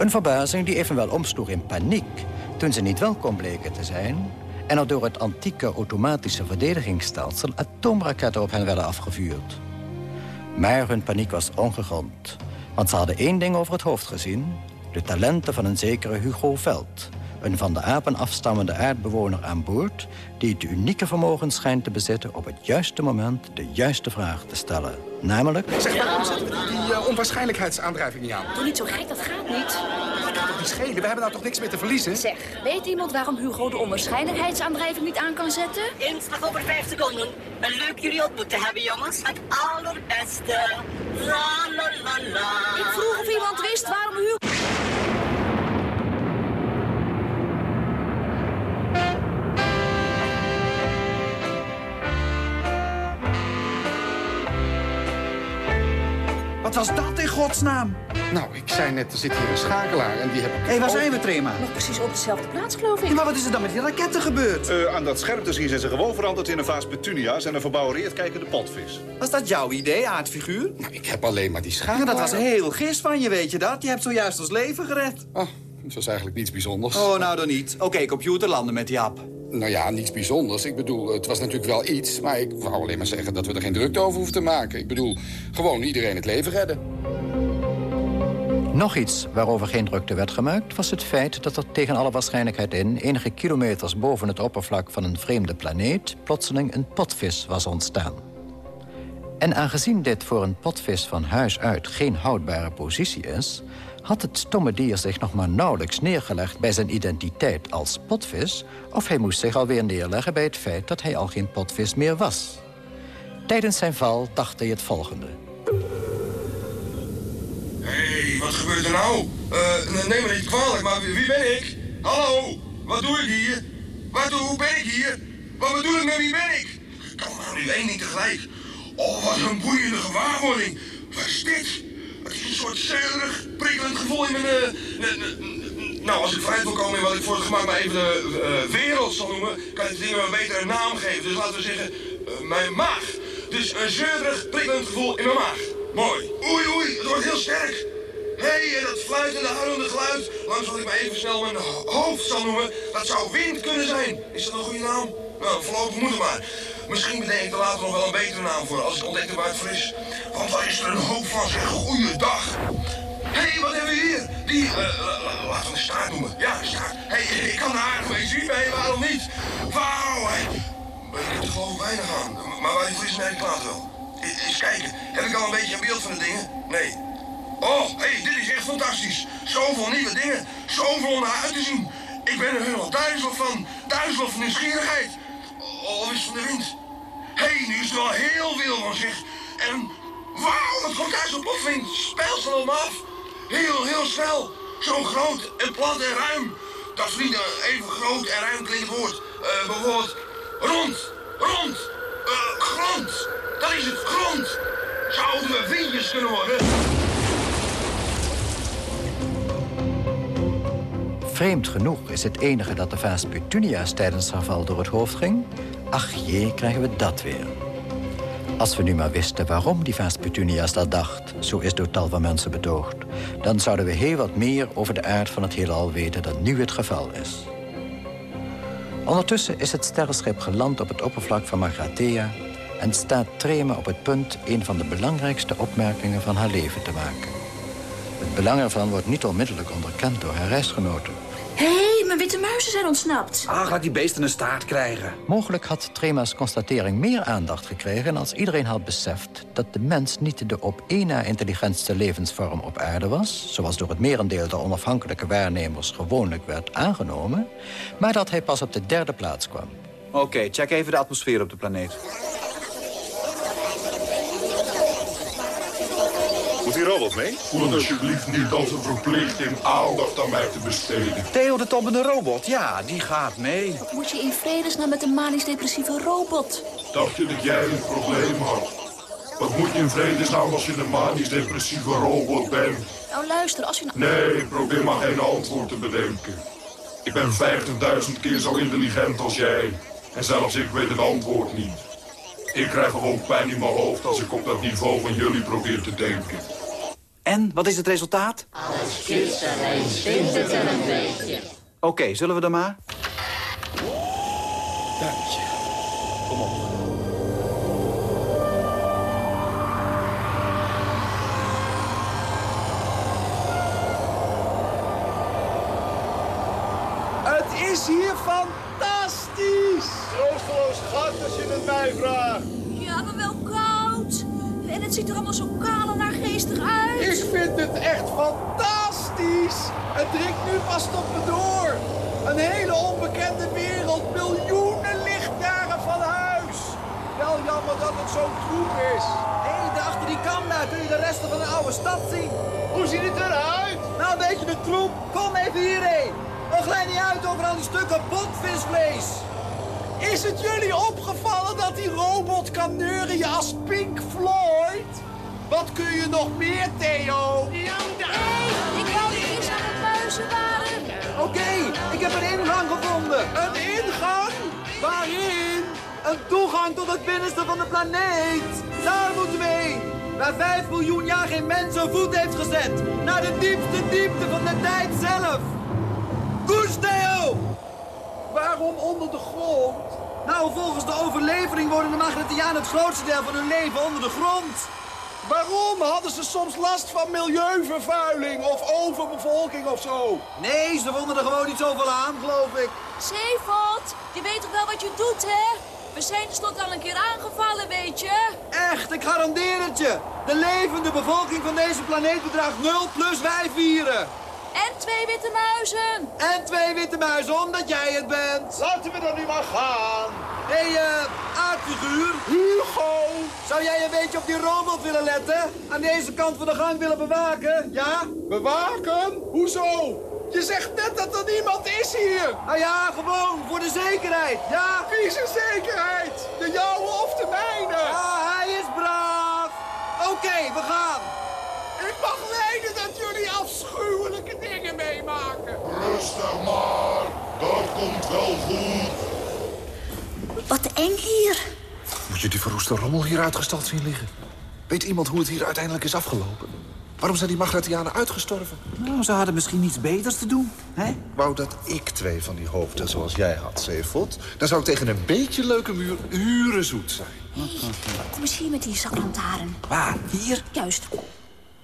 D: Een verbazing die evenwel omsloeg in paniek... toen ze niet welkom bleken te zijn... en er door het antieke automatische verdedigingsstelsel... atoomraketten op hen werden afgevuurd. Maar hun paniek was ongegrond. Want ze hadden één ding over het hoofd gezien... de talenten van een zekere Hugo Veld... een van de apen afstammende aardbewoner aan boord... die het unieke vermogen schijnt te bezitten... op het juiste moment de juiste vraag te stellen. Namelijk...
I: Zeg, waarom zetten we die, die uh, onwaarschijnlijkheidsaandrijving niet aan?
E: Doe niet zo gek, dat gaat niet.
I: Dat kan toch niet schelen? We hebben nou toch niks meer te verliezen?
E: Zeg, weet iemand waarom Hugo de onwaarschijnlijkheidsaandrijving niet aan kan zetten?
L: Eén slag over vijf seconden. Een leuk jullie ontmoet te hebben, jongens. Het allerbeste. La la la la.
E: Ik vroeg of iemand wist waarom Hugo...
F: Wat was dat in godsnaam?
I: Nou, ik zei net, er zit hier een schakelaar en die heb ik...
F: Hé, hey, waar zijn we, Trema?
E: Nog precies op dezelfde plaats, geloof ik.
F: Ja, maar wat is er dan met die raketten gebeurd?
H: Uh, aan dat scherm te zien zijn ze gewoon veranderd in een vaas petunia's... en een verbouwereerd kijkende potvis.
F: Was dat jouw idee, aardfiguur?
I: Nou, ik heb alleen maar die schakelaar.
F: Ja, dat was heel gist van je, weet je dat? Je hebt zojuist ons leven gered.
I: Oh, het was eigenlijk niets bijzonders.
F: Oh, nou dan niet. Oké, okay, computer, landen met die app.
I: Nou ja, niets bijzonders. Ik bedoel, het was natuurlijk wel iets... maar ik wou alleen maar zeggen dat we er geen drukte over hoeven te maken. Ik bedoel, gewoon iedereen het leven redden.
D: Nog iets waarover geen drukte werd gemaakt... was het feit dat er tegen alle waarschijnlijkheid in... enige kilometers boven het oppervlak van een vreemde planeet... plotseling een potvis was ontstaan. En aangezien dit voor een potvis van huis uit geen houdbare positie is... had het stomme dier zich nog maar nauwelijks neergelegd... bij zijn identiteit als potvis... of hij moest zich alweer neerleggen bij het feit dat hij al geen potvis meer was. Tijdens zijn val dacht hij het volgende...
O: Hé, hey, wat gebeurt er nou? Uh, neem me niet kwalijk, maar wie, ben ik? Hallo, wat doe ik hier? Wat, hoe ben ik hier? Wat bedoel ik met wie ben ik? Kan nou nu één niet tegelijk. Oh, wat een boeiende gewaarwording. Wat? Een soort zeurig, prikkelend gevoel in mijn... Uh, nou, als ik vooruit wil komen in wat ik voor het gemak maar even de uh, wereld zal noemen... kan ik het ding maar een naam geven. Dus laten we zeggen, mijn maag. Dus een zeurig, prikkelend gevoel in mijn maag. Mooi. Oei, oei, het wordt heel sterk. Hé, hey, dat fluitende, huilende geluid, langs wat ik maar even snel mijn hoofd zal noemen, dat zou wind kunnen zijn. Is dat een goede naam? Nou, voorlopig moet het maar. Misschien bedenk ik er later nog wel een betere naam voor, als ik ontdek waar het voor is. Want daar is er een hoop van, zeg, goeiedag. Hé, hey, wat hebben we hier? Die, uh, laten we een staart noemen. Ja, een staart. Hé, hey, ik kan aardig mee zien, waarom niet? Wauw, hé. Ik heb er geloof weinig aan, maar waar die voor is, merk ik wel. Eens kijken, heb ik al een beetje een beeld van de dingen? Nee. Oh, hé, hey, dit is echt fantastisch. Zoveel nieuwe dingen, zoveel om naar uit te zien. Ik ben er helemaal duizelig van. Duizelig van nieuwsgierigheid. Of is van de wind. Nu is er al heel veel van zich. En wauw, het komt thuis op plotseling. Spijlsel me af. Heel, heel snel. Zo groot en plat en ruim. Dat is even groot en ruim klinkt woord. Uh, bijvoorbeeld rond, rond, uh, grond. Dat is het grond. Zouden we vriendjes kunnen worden?
D: Vreemd genoeg is het enige dat de vaas Petunia's tijdens haar val door het hoofd ging. Ach jee, krijgen we dat weer. Als we nu maar wisten waarom die vaas Petunia's dat dacht... zo is door tal van mensen betoogd... dan zouden we heel wat meer over de aard van het heelal weten... dan nu het geval is. Ondertussen is het sterrenschip geland op het oppervlak van Magrathea... en staat Trema op het punt een van de belangrijkste opmerkingen van haar leven te maken. Het belang ervan wordt niet onmiddellijk onderkend door haar reisgenoten.
E: Hé, hey, mijn witte muizen zijn ontsnapt.
F: Ach, laat die beesten een staart krijgen.
D: Mogelijk had Trema's constatering meer aandacht gekregen... als iedereen had beseft dat de mens niet de op één na intelligentste levensvorm op aarde was... zoals door het merendeel der onafhankelijke waarnemers gewoonlijk werd aangenomen... maar dat hij pas op de derde plaats kwam.
F: Oké, okay, check even de atmosfeer op de planeet.
G: Moet die robot mee? Voel het alsjeblieft niet als een verplichting aandacht aan mij te besteden.
F: Theo de toppende robot, ja, die gaat mee.
E: Wat moet je in vredesnaam met een manisch-depressieve robot?
G: Dacht je dat jij een probleem had? Wat moet je in vredesnaam als je een manisch-depressieve robot bent?
E: Nou luister, als je nou...
G: Nee, ik probeer maar geen antwoord te bedenken. Ik ben 50.000 keer zo intelligent als jij. En zelfs ik weet het antwoord niet. Ik krijg gewoon pijn in mijn hoofd als ik op dat niveau van jullie probeer te denken.
F: En, wat is het resultaat?
P: Alles kussen en het er een beetje.
F: Oké, zullen we dan maar?
C: Duimpje. Kom op.
Q: Het is hier fantastisch! Troosteloos gat als je het mij vraagt.
E: Ziet er allemaal zo kaal en naargeestig uit.
Q: Ik vind het echt fantastisch! Het dringt nu pas tot me door. Een hele onbekende wereld, miljoenen lichtjaren van huis. Wel jammer dat het zo troep is.
F: Hé, hey, daar achter die kam daar kun je de resten van de oude stad zien.
Q: Hoe ziet het eruit?
F: Nou, een beetje de troep. Kom even hierheen. We glij niet uit over al die stukken botvisvlees.
Q: Is het jullie opgevallen dat die robot kan neurien als Pink Floyd? Wat kun je nog meer, Theo?
E: Hey, ik wou niet eens aan het muizen waren.
F: Oké, ik heb een ingang gevonden.
Q: Een ingang? Waarin?
F: Een toegang tot het binnenste van de planeet. Daar moeten we heen. Waar vijf miljoen jaar geen mens een voet heeft gezet. Naar de diepste diepte van de tijd zelf. Koers, Theo!
Q: Waarom onder de grond?
F: Nou, volgens de overlevering worden de Magnetianen het grootste deel van hun leven onder de grond.
Q: Waarom? Hadden ze soms last van milieuvervuiling of overbevolking of zo?
F: Nee, ze vonden er gewoon niet zoveel aan, geloof ik.
E: Zeevold, je weet toch wel wat je doet, hè? We zijn tenslotte al een keer aangevallen, weet je?
F: Echt, ik garandeer het je. De levende bevolking van deze planeet bedraagt 0 plus wij vieren.
E: En twee witte muizen.
F: En twee witte muizen, omdat jij het bent.
Q: Laten we dan nu maar gaan.
F: Hé, hey, uh, aardfiguur.
Q: Hugo.
F: Zou jij een beetje op die robot willen letten? Aan deze kant van de gang willen bewaken, ja?
Q: Bewaken? Hoezo? Je zegt net dat er niemand is hier.
F: Nou ja, gewoon, voor de zekerheid, ja?
Q: Wie zijn zekerheid? De jouwe of de mijne?
F: Ja, hij is braaf. Oké, we gaan.
Q: Ik mag lijden dat jullie afschuwelijke dingen meemaken.
G: Rustig maar, dat komt wel goed.
E: Wat eng hier.
H: Moet je die verroeste rommel hier uitgestald zien liggen? Weet iemand hoe het hier uiteindelijk is afgelopen? Waarom zijn die Magratianen uitgestorven?
F: Nou, ze hadden misschien iets beters te doen, hè?
H: Wou dat ik twee van die hoofden zoals jij had, Zeefot. Dan zou ik tegen een beetje leuke muur uren zoet zijn.
E: Hey, kom eens hier met die zaklantaarn.
F: Waar? Hier?
E: Juist.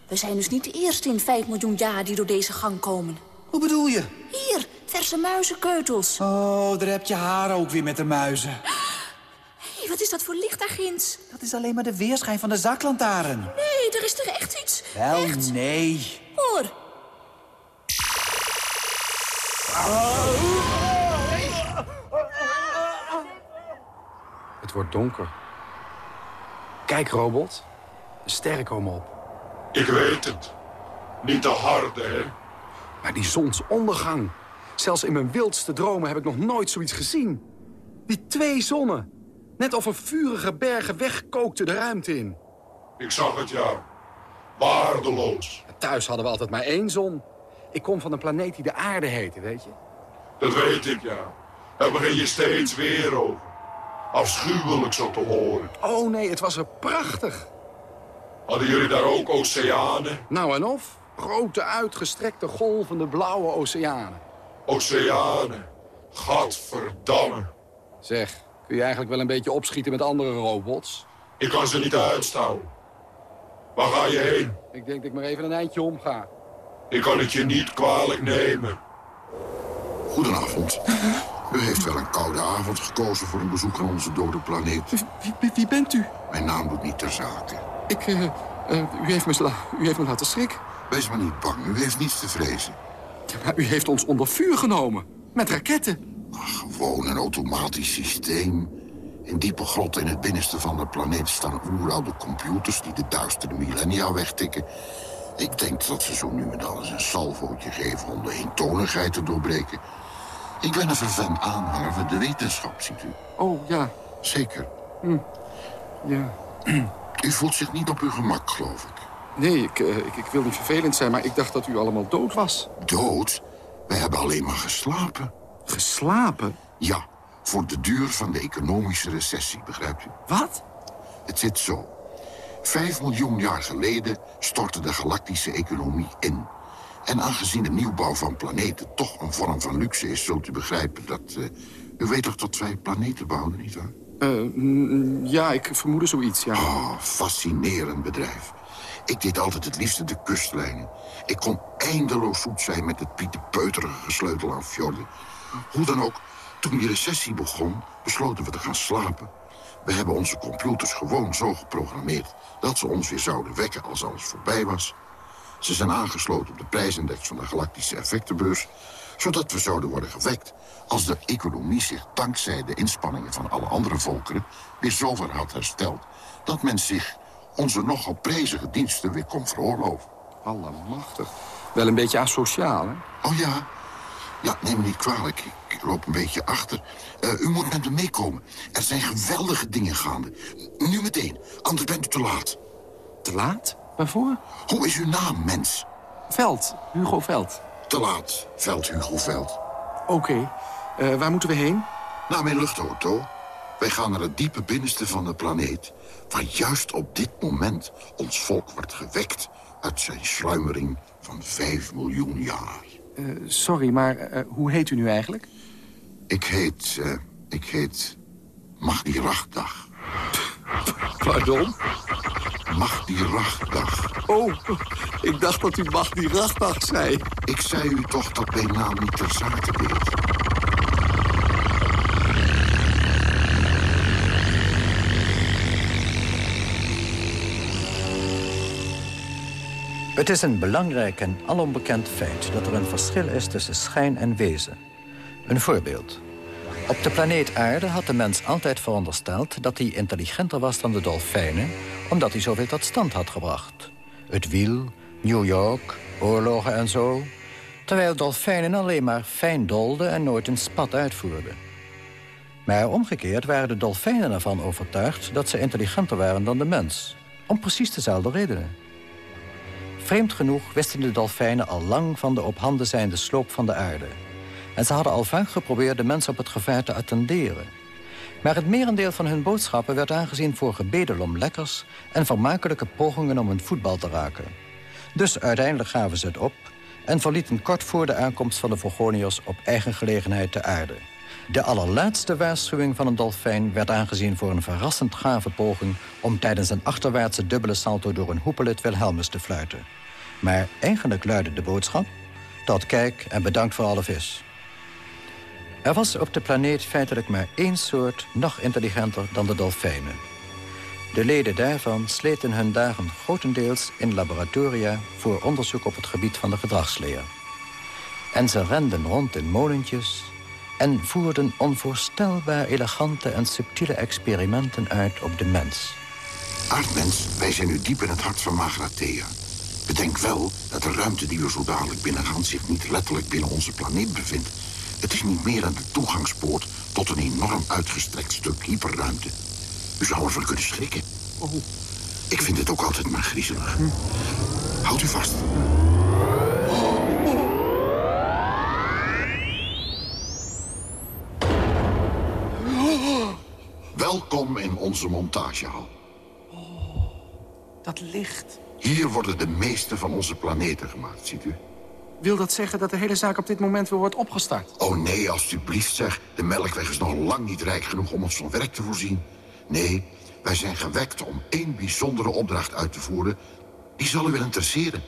E: We zijn dus niet de eerste in 5 miljoen jaar die door deze gang komen.
F: Hoe bedoel je?
E: Hier, verse muizenkeutels.
F: Oh, daar heb je haar ook weer met de muizen.
E: Hé, wat is dat voor licht daar ginds?
F: Dat is alleen maar de weerschijn van de zaklantaarn.
E: Nee, er is toch echt iets?
F: Wel,
E: echt?
F: nee.
E: Hoor.
I: Het wordt donker. Kijk, robot. De sterren komen op.
G: Ik weet het. Niet te hard, hè?
I: Maar die zonsondergang. Zelfs in mijn wildste dromen heb ik nog nooit zoiets gezien. Die twee zonnen. Net of een vurige bergen wegkookte de ruimte in.
G: Ik zag het, ja. Waardeloos.
I: Thuis hadden we altijd maar één zon. Ik kom van een planeet die de aarde heette, weet je?
G: Dat weet ik, ja. Daar begin je steeds weer over. Afschuwelijk zo te horen.
I: Oh nee, het was er prachtig.
G: Hadden jullie daar ook oceanen?
I: Nou en of. Grote uitgestrekte golvende blauwe oceanen.
G: Oceanen. Gadverdamme.
I: Zeg, kun je eigenlijk wel een beetje opschieten met andere robots?
G: Ik kan ze niet uitstaan. Waar ga je heen?
I: Ik denk dat ik maar even een eindje omga.
G: Ik kan het je niet kwalijk nemen.
R: Goedenavond. U heeft wel een koude avond gekozen voor een bezoek aan onze dode planeet.
I: Wie, wie, wie bent u?
R: Mijn naam doet niet ter zake.
I: Ik, uh, uh, u, heeft me u heeft me laten schrikken.
R: Wees maar niet bang, u heeft niets te vrezen.
I: Maar u heeft ons onder vuur genomen. Met raketten.
R: Ach, gewoon een automatisch systeem. In diepe grotten in het binnenste van de planeet staan oeroude computers... die de duistere millennia wegtikken. Ik denk dat ze zo nu en dan eens een salvootje geven om de eentonigheid te doorbreken. Ik ben een vervent aanhanger van de wetenschap, ziet u.
I: Oh, ja.
R: Zeker.
I: Hm. Ja.
R: U voelt zich niet op uw gemak, geloof ik.
I: Nee, ik, eh, ik, ik wil niet vervelend zijn, maar ik dacht dat u allemaal dood was.
R: Dood? Wij hebben alleen maar geslapen.
I: Geslapen?
R: Ja, voor de duur van de economische recessie, begrijpt u?
I: Wat?
R: Het zit zo. Vijf miljoen jaar geleden stortte de galactische economie in. En aangezien de nieuwbouw van planeten toch een vorm van luxe is... zult u begrijpen dat... eh, u weet toch dat wij planeten bouwen, nietwaar?
I: Mm, ja, ik vermoedde zoiets, ja.
R: Oh, fascinerend bedrijf. Ik deed altijd het liefste de kustlijnen. Ik kon eindeloos zoet zijn met het pieterpeuterige gesleutel aan fjorden. Hoe dan ook, toen die recessie begon, besloten we te gaan slapen. We hebben onze computers gewoon zo geprogrammeerd... dat ze ons weer zouden wekken als alles voorbij was. Ze zijn aangesloten op de prijsindex van de galactische effectenbeurs... zodat we zouden worden gewekt als de economie zich dankzij de inspanningen van alle andere volkeren... weer zover had hersteld dat men zich onze nogal prijzige diensten weer kon veroorloven.
I: Allemachtig. Wel een beetje asociaal, hè?
R: Oh ja? Ja, neem me niet kwalijk. Ik loop een beetje achter. Eh, u moet met me meekomen. Er zijn geweldige dingen gaande. Nu meteen, anders bent u te laat.
I: Te laat? Waarvoor?
R: Hoe is uw naam, mens?
I: Veld. Hugo Veld.
R: Te laat, Veld Hugo Veld.
I: Oké. Eh, waar moeten we heen?
R: Naar mijn luchtauto. Wij gaan naar het diepe binnenste van de planeet... waar juist op dit moment ons volk wordt gewekt... uit zijn sluimering van vijf miljoen jaar.
I: Eh, sorry, maar eh, hoe heet u nu eigenlijk?
R: Ik heet... eh, ik heet... Magdi Rachtdag.
I: Pardon?
R: Magdi Rachtdag.
I: Oh, ik dacht dat u Magdi Rachtdag zei.
R: Ik zei u toch dat mijn naam niet ter zake deed.
D: Het is een belangrijk en alombekend feit dat er een verschil is tussen schijn en wezen. Een voorbeeld. Op de planeet Aarde had de mens altijd verondersteld dat hij intelligenter was dan de dolfijnen, omdat hij zoveel tot stand had gebracht. Het wiel, New York, oorlogen en zo. Terwijl dolfijnen alleen maar fijn dolden en nooit een spat uitvoerden. Maar omgekeerd waren de dolfijnen ervan overtuigd dat ze intelligenter waren dan de mens. Om precies dezelfde redenen. Vreemd genoeg wisten de dolfijnen al lang van de op handen zijnde sloop van de aarde. En ze hadden al vaak geprobeerd de mens op het gevaar te attenderen. Maar het merendeel van hun boodschappen werd aangezien voor gebedel om lekkers... en vermakelijke pogingen om een voetbal te raken. Dus uiteindelijk gaven ze het op... en verlieten kort voor de aankomst van de Vorgoniërs op eigen gelegenheid de aarde. De allerlaatste waarschuwing van een dolfijn werd aangezien voor een verrassend gave poging... om tijdens een achterwaartse dubbele salto door een hoepelet Wilhelmus te fluiten. Maar eigenlijk luidde de boodschap... tot kijk en bedankt voor alle vis. Er was op de planeet feitelijk maar één soort nog intelligenter dan de dolfijnen. De leden daarvan sleten hun dagen grotendeels in laboratoria... voor onderzoek op het gebied van de gedragsleer. En ze renden rond in molentjes en voerden onvoorstelbaar elegante en subtiele experimenten uit op de mens.
R: Aardmens, wij zijn nu diep in het hart van Magrathea. Bedenk wel dat de ruimte die we zo dadelijk binnengaan... zich niet letterlijk binnen onze planeet bevindt. Het is niet meer dan de toegangspoort tot een enorm uitgestrekt stuk hyperruimte. U zou ervan kunnen schrikken.
I: Oh.
R: Ik vind het ook altijd maar griezelig. Houd u vast. Welkom in onze montagehal.
I: Dat licht.
R: Hier worden de meeste van onze planeten gemaakt, ziet u.
I: Wil dat zeggen dat de hele zaak op dit moment weer wordt opgestart?
R: Oh nee, alstublieft zeg. De Melkweg is nog lang niet rijk genoeg om ons van werk te voorzien. Nee, wij zijn gewekt om één bijzondere opdracht uit te voeren. Die zal u wel interesseren.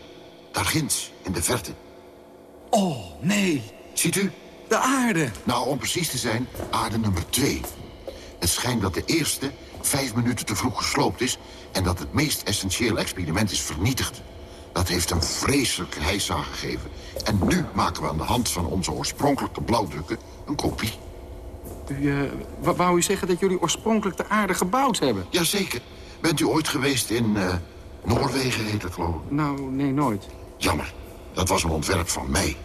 R: Daar ginds, in de verte.
I: Oh, nee.
R: Ziet u?
I: De aarde.
R: Nou, om precies te zijn, aarde nummer twee. Het schijnt dat de eerste vijf minuten te vroeg gesloopt is... en dat het meest essentiële experiment is vernietigd. Dat heeft een vreselijke heisa gegeven. En nu maken we aan de hand van onze oorspronkelijke blauwdrukken een kopie.
I: U, eh, wou u zeggen dat jullie oorspronkelijk de aarde gebouwd hebben?
R: Jazeker. Bent u ooit geweest in eh, Noorwegen, heet het geloof ik?
I: Nou, nee, nooit.
R: Jammer. Dat was een ontwerp van mij.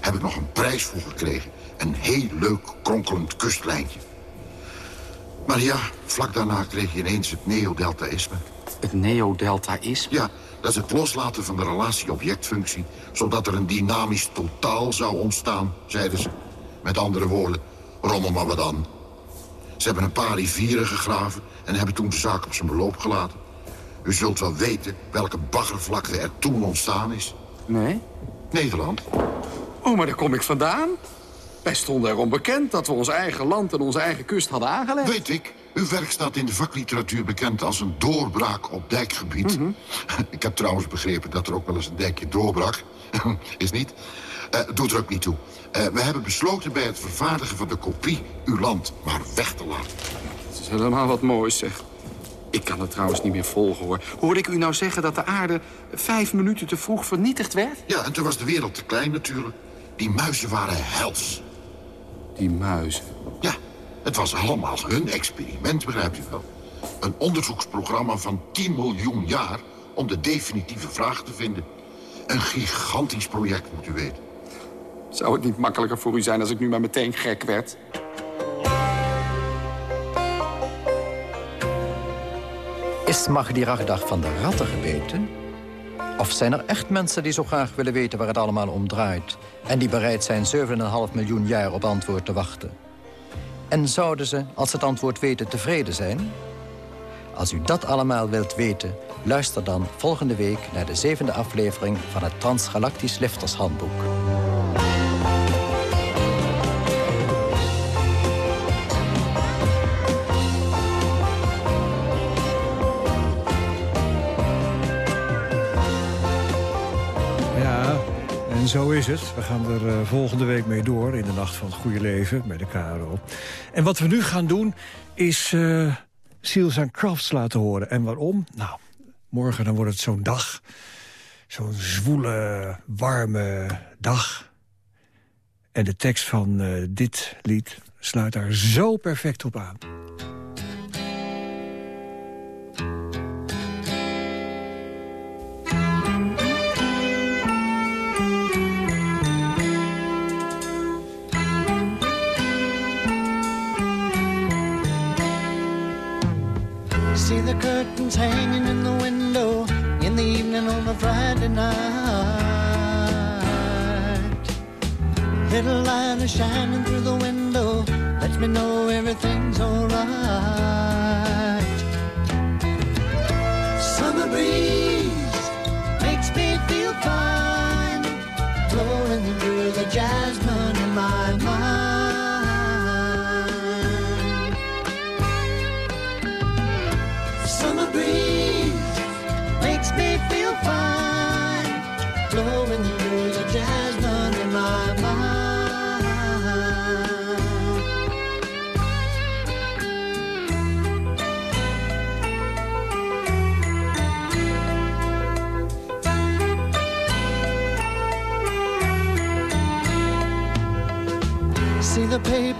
R: Heb ik nog een prijs voor gekregen. Een heel leuk kronkelend kustlijntje. Maar ja, vlak daarna kreeg je ineens het neodeltaïsme.
I: Het neodeltaïsme?
R: Ja, dat is het loslaten van de relatie-objectfunctie... zodat er een dynamisch totaal zou ontstaan, zeiden ze. Met andere woorden, rommel maar wat aan. Ze hebben een paar rivieren gegraven... en hebben toen de zaak op zijn beloop gelaten. U zult wel weten welke baggervlakte er toen ontstaan is.
I: Nee?
R: Nederland.
I: Oh, maar daar kom ik vandaan. Wij stonden erom bekend dat we ons eigen land en onze eigen kust hadden aangelegd.
R: Weet ik. Uw werk staat in de vakliteratuur bekend als een doorbraak op dijkgebied. Ik heb trouwens begrepen dat er ook wel eens een dijkje doorbrak. Is niet? Eh doet er ook niet toe. Eh, we hebben besloten bij het vervaardigen van de kopie uw land maar weg te laten.
I: Het is helemaal wat moois, zeg. Ik kan het trouwens niet meer volgen, hoor. Hoorde ik u nou zeggen dat de aarde vijf minuten te vroeg vernietigd werd?
R: Ja, en toen was de wereld te klein natuurlijk. Die muizen waren hels.
I: Die muizen?
R: Ja, het was allemaal hun experiment, begrijpt u wel. Een onderzoeksprogramma van 10 miljoen jaar om de definitieve vraag te vinden. Een gigantisch project, moet u weten.
I: Zou het niet makkelijker voor u zijn als ik nu maar meteen gek werd?
D: Is Magdirachdag van de ratten gebeten? Of zijn er echt mensen die zo graag willen weten waar het allemaal om draait... en die bereid zijn 7,5 miljoen jaar op antwoord te wachten? En zouden ze, als ze het antwoord weten, tevreden zijn? Als u dat allemaal wilt weten, luister dan volgende week... naar de zevende aflevering van het Transgalactisch Liftershandboek.
C: En zo is het. We gaan er eh, volgende week mee door in de Nacht van het Goede Leven bij de KRO. En wat we nu gaan doen is eh Seals and Crafts laten horen. En waarom? Nou, morgen dan wordt het zo'n dag. Zo'n zwoele, warme dag. En de tekst van eh, dit lied sluit daar zo perfect op aan.
S: See the curtains hanging in the window in the evening on a Friday night. Little light is shining through the window, lets me know everything's alright. Summer breeze makes me feel fine, blowing through the jasmine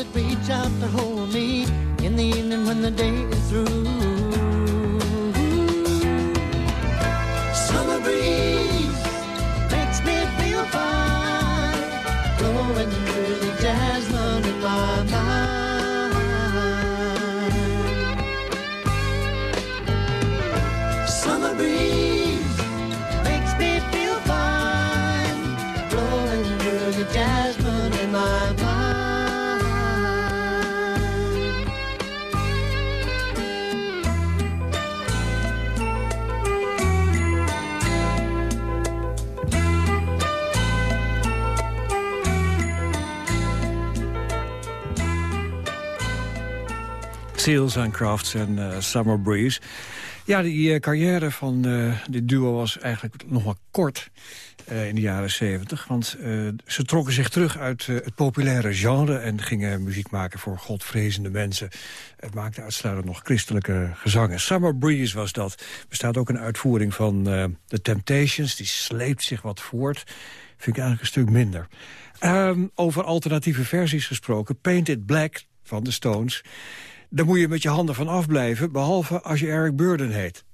S: that reach out to hold me in the evening when the day is through.
T: Seals Crafts en uh, Summer Breeze. Ja, die uh, carrière van uh, dit duo was eigenlijk nog maar kort in de jaren 70. Want ze trokken zich terug uit het populaire genre... en gingen muziek maken voor godvrezende mensen. Het maakte uitsluitend nog christelijke gezangen. Summer Breeze was dat. Bestaat ook een uitvoering van The Temptations. Die sleept zich wat voort. Vind ik eigenlijk een stuk minder. Um, over alternatieve versies gesproken. Painted Black van de Stones. Daar moet je met je handen van afblijven, behalve als je Eric Burden heet.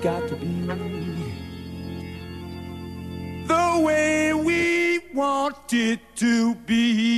K: Got to be the way we want it to be.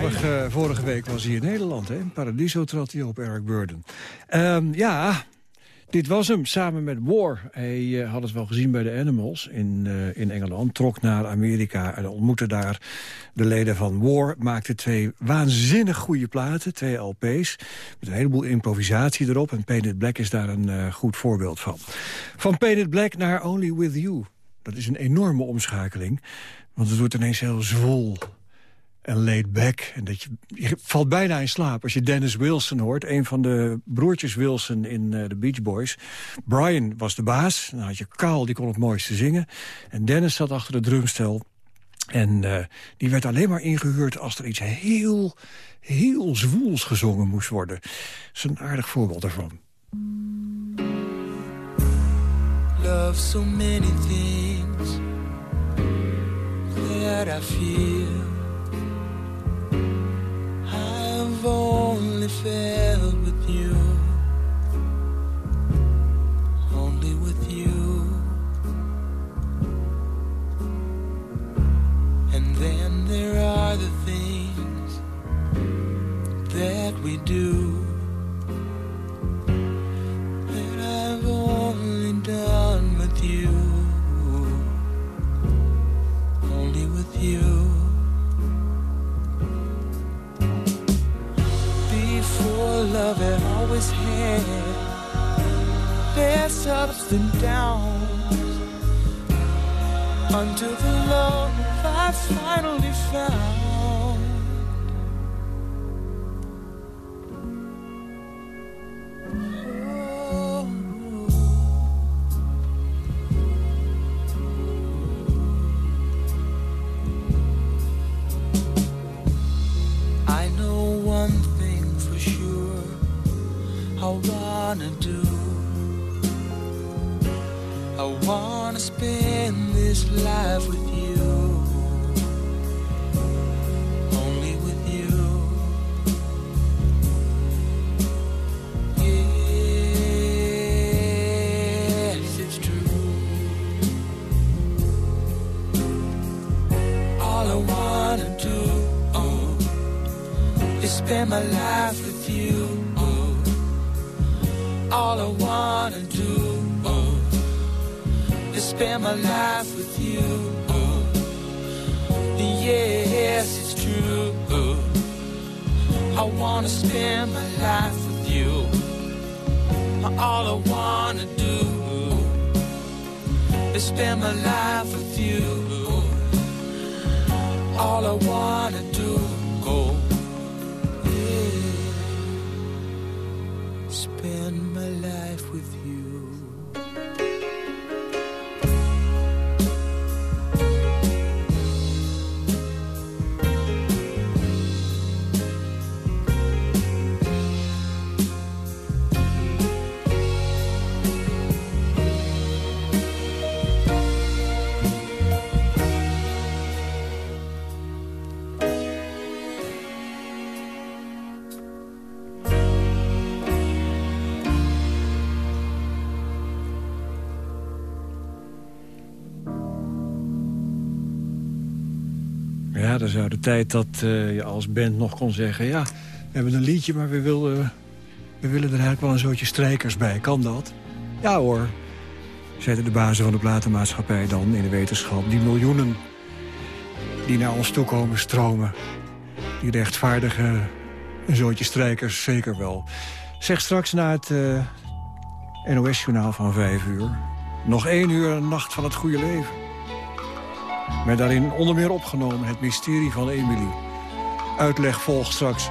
T: Vorige, vorige week was hij in Nederland, hè? In Paradiso trad hij op Eric Burden. Um, ja, dit was hem, samen met War. Hij uh, had het wel gezien bij de Animals in, uh, in Engeland. Trok naar Amerika en ontmoette daar de leden van War. Maakte twee waanzinnig goede platen, twee LP's. Met een heleboel improvisatie erop. En Painted Black is daar een uh, goed voorbeeld van. Van Painted Black naar Only With You.
C: Dat is een enorme omschakeling. Want het wordt ineens heel zwol en laid back. En dat je, je valt bijna in slaap als je Dennis Wilson hoort. Een van de broertjes Wilson in uh, de Beach Boys. Brian was de baas. Dan had je Carl, die kon het mooiste zingen. En Dennis zat achter de drumstel. En uh, die werd alleen maar ingehuurd als er iets heel, heel zwoels gezongen moest worden. Dat is een aardig voorbeeld daarvan.
T: Love so many things that I feel only felt with you. Only with you. And then there are the things that we do that I've only done and downs until the love I finally found.
C: De tijd dat uh, je als band nog kon zeggen... ja, we hebben een liedje, maar we, willen, we willen er eigenlijk wel een zootje strijkers bij. Kan dat? Ja hoor, zeiden de bazen van de platenmaatschappij dan in de wetenschap. Die miljoenen die naar ons toe komen stromen... die rechtvaardigen een zootje strijkers zeker wel. Zeg straks na het uh, NOS-journaal van vijf uur... nog één uur een nacht van het goede leven. Met daarin onder meer opgenomen het mysterie van Emily. Uitleg volgt straks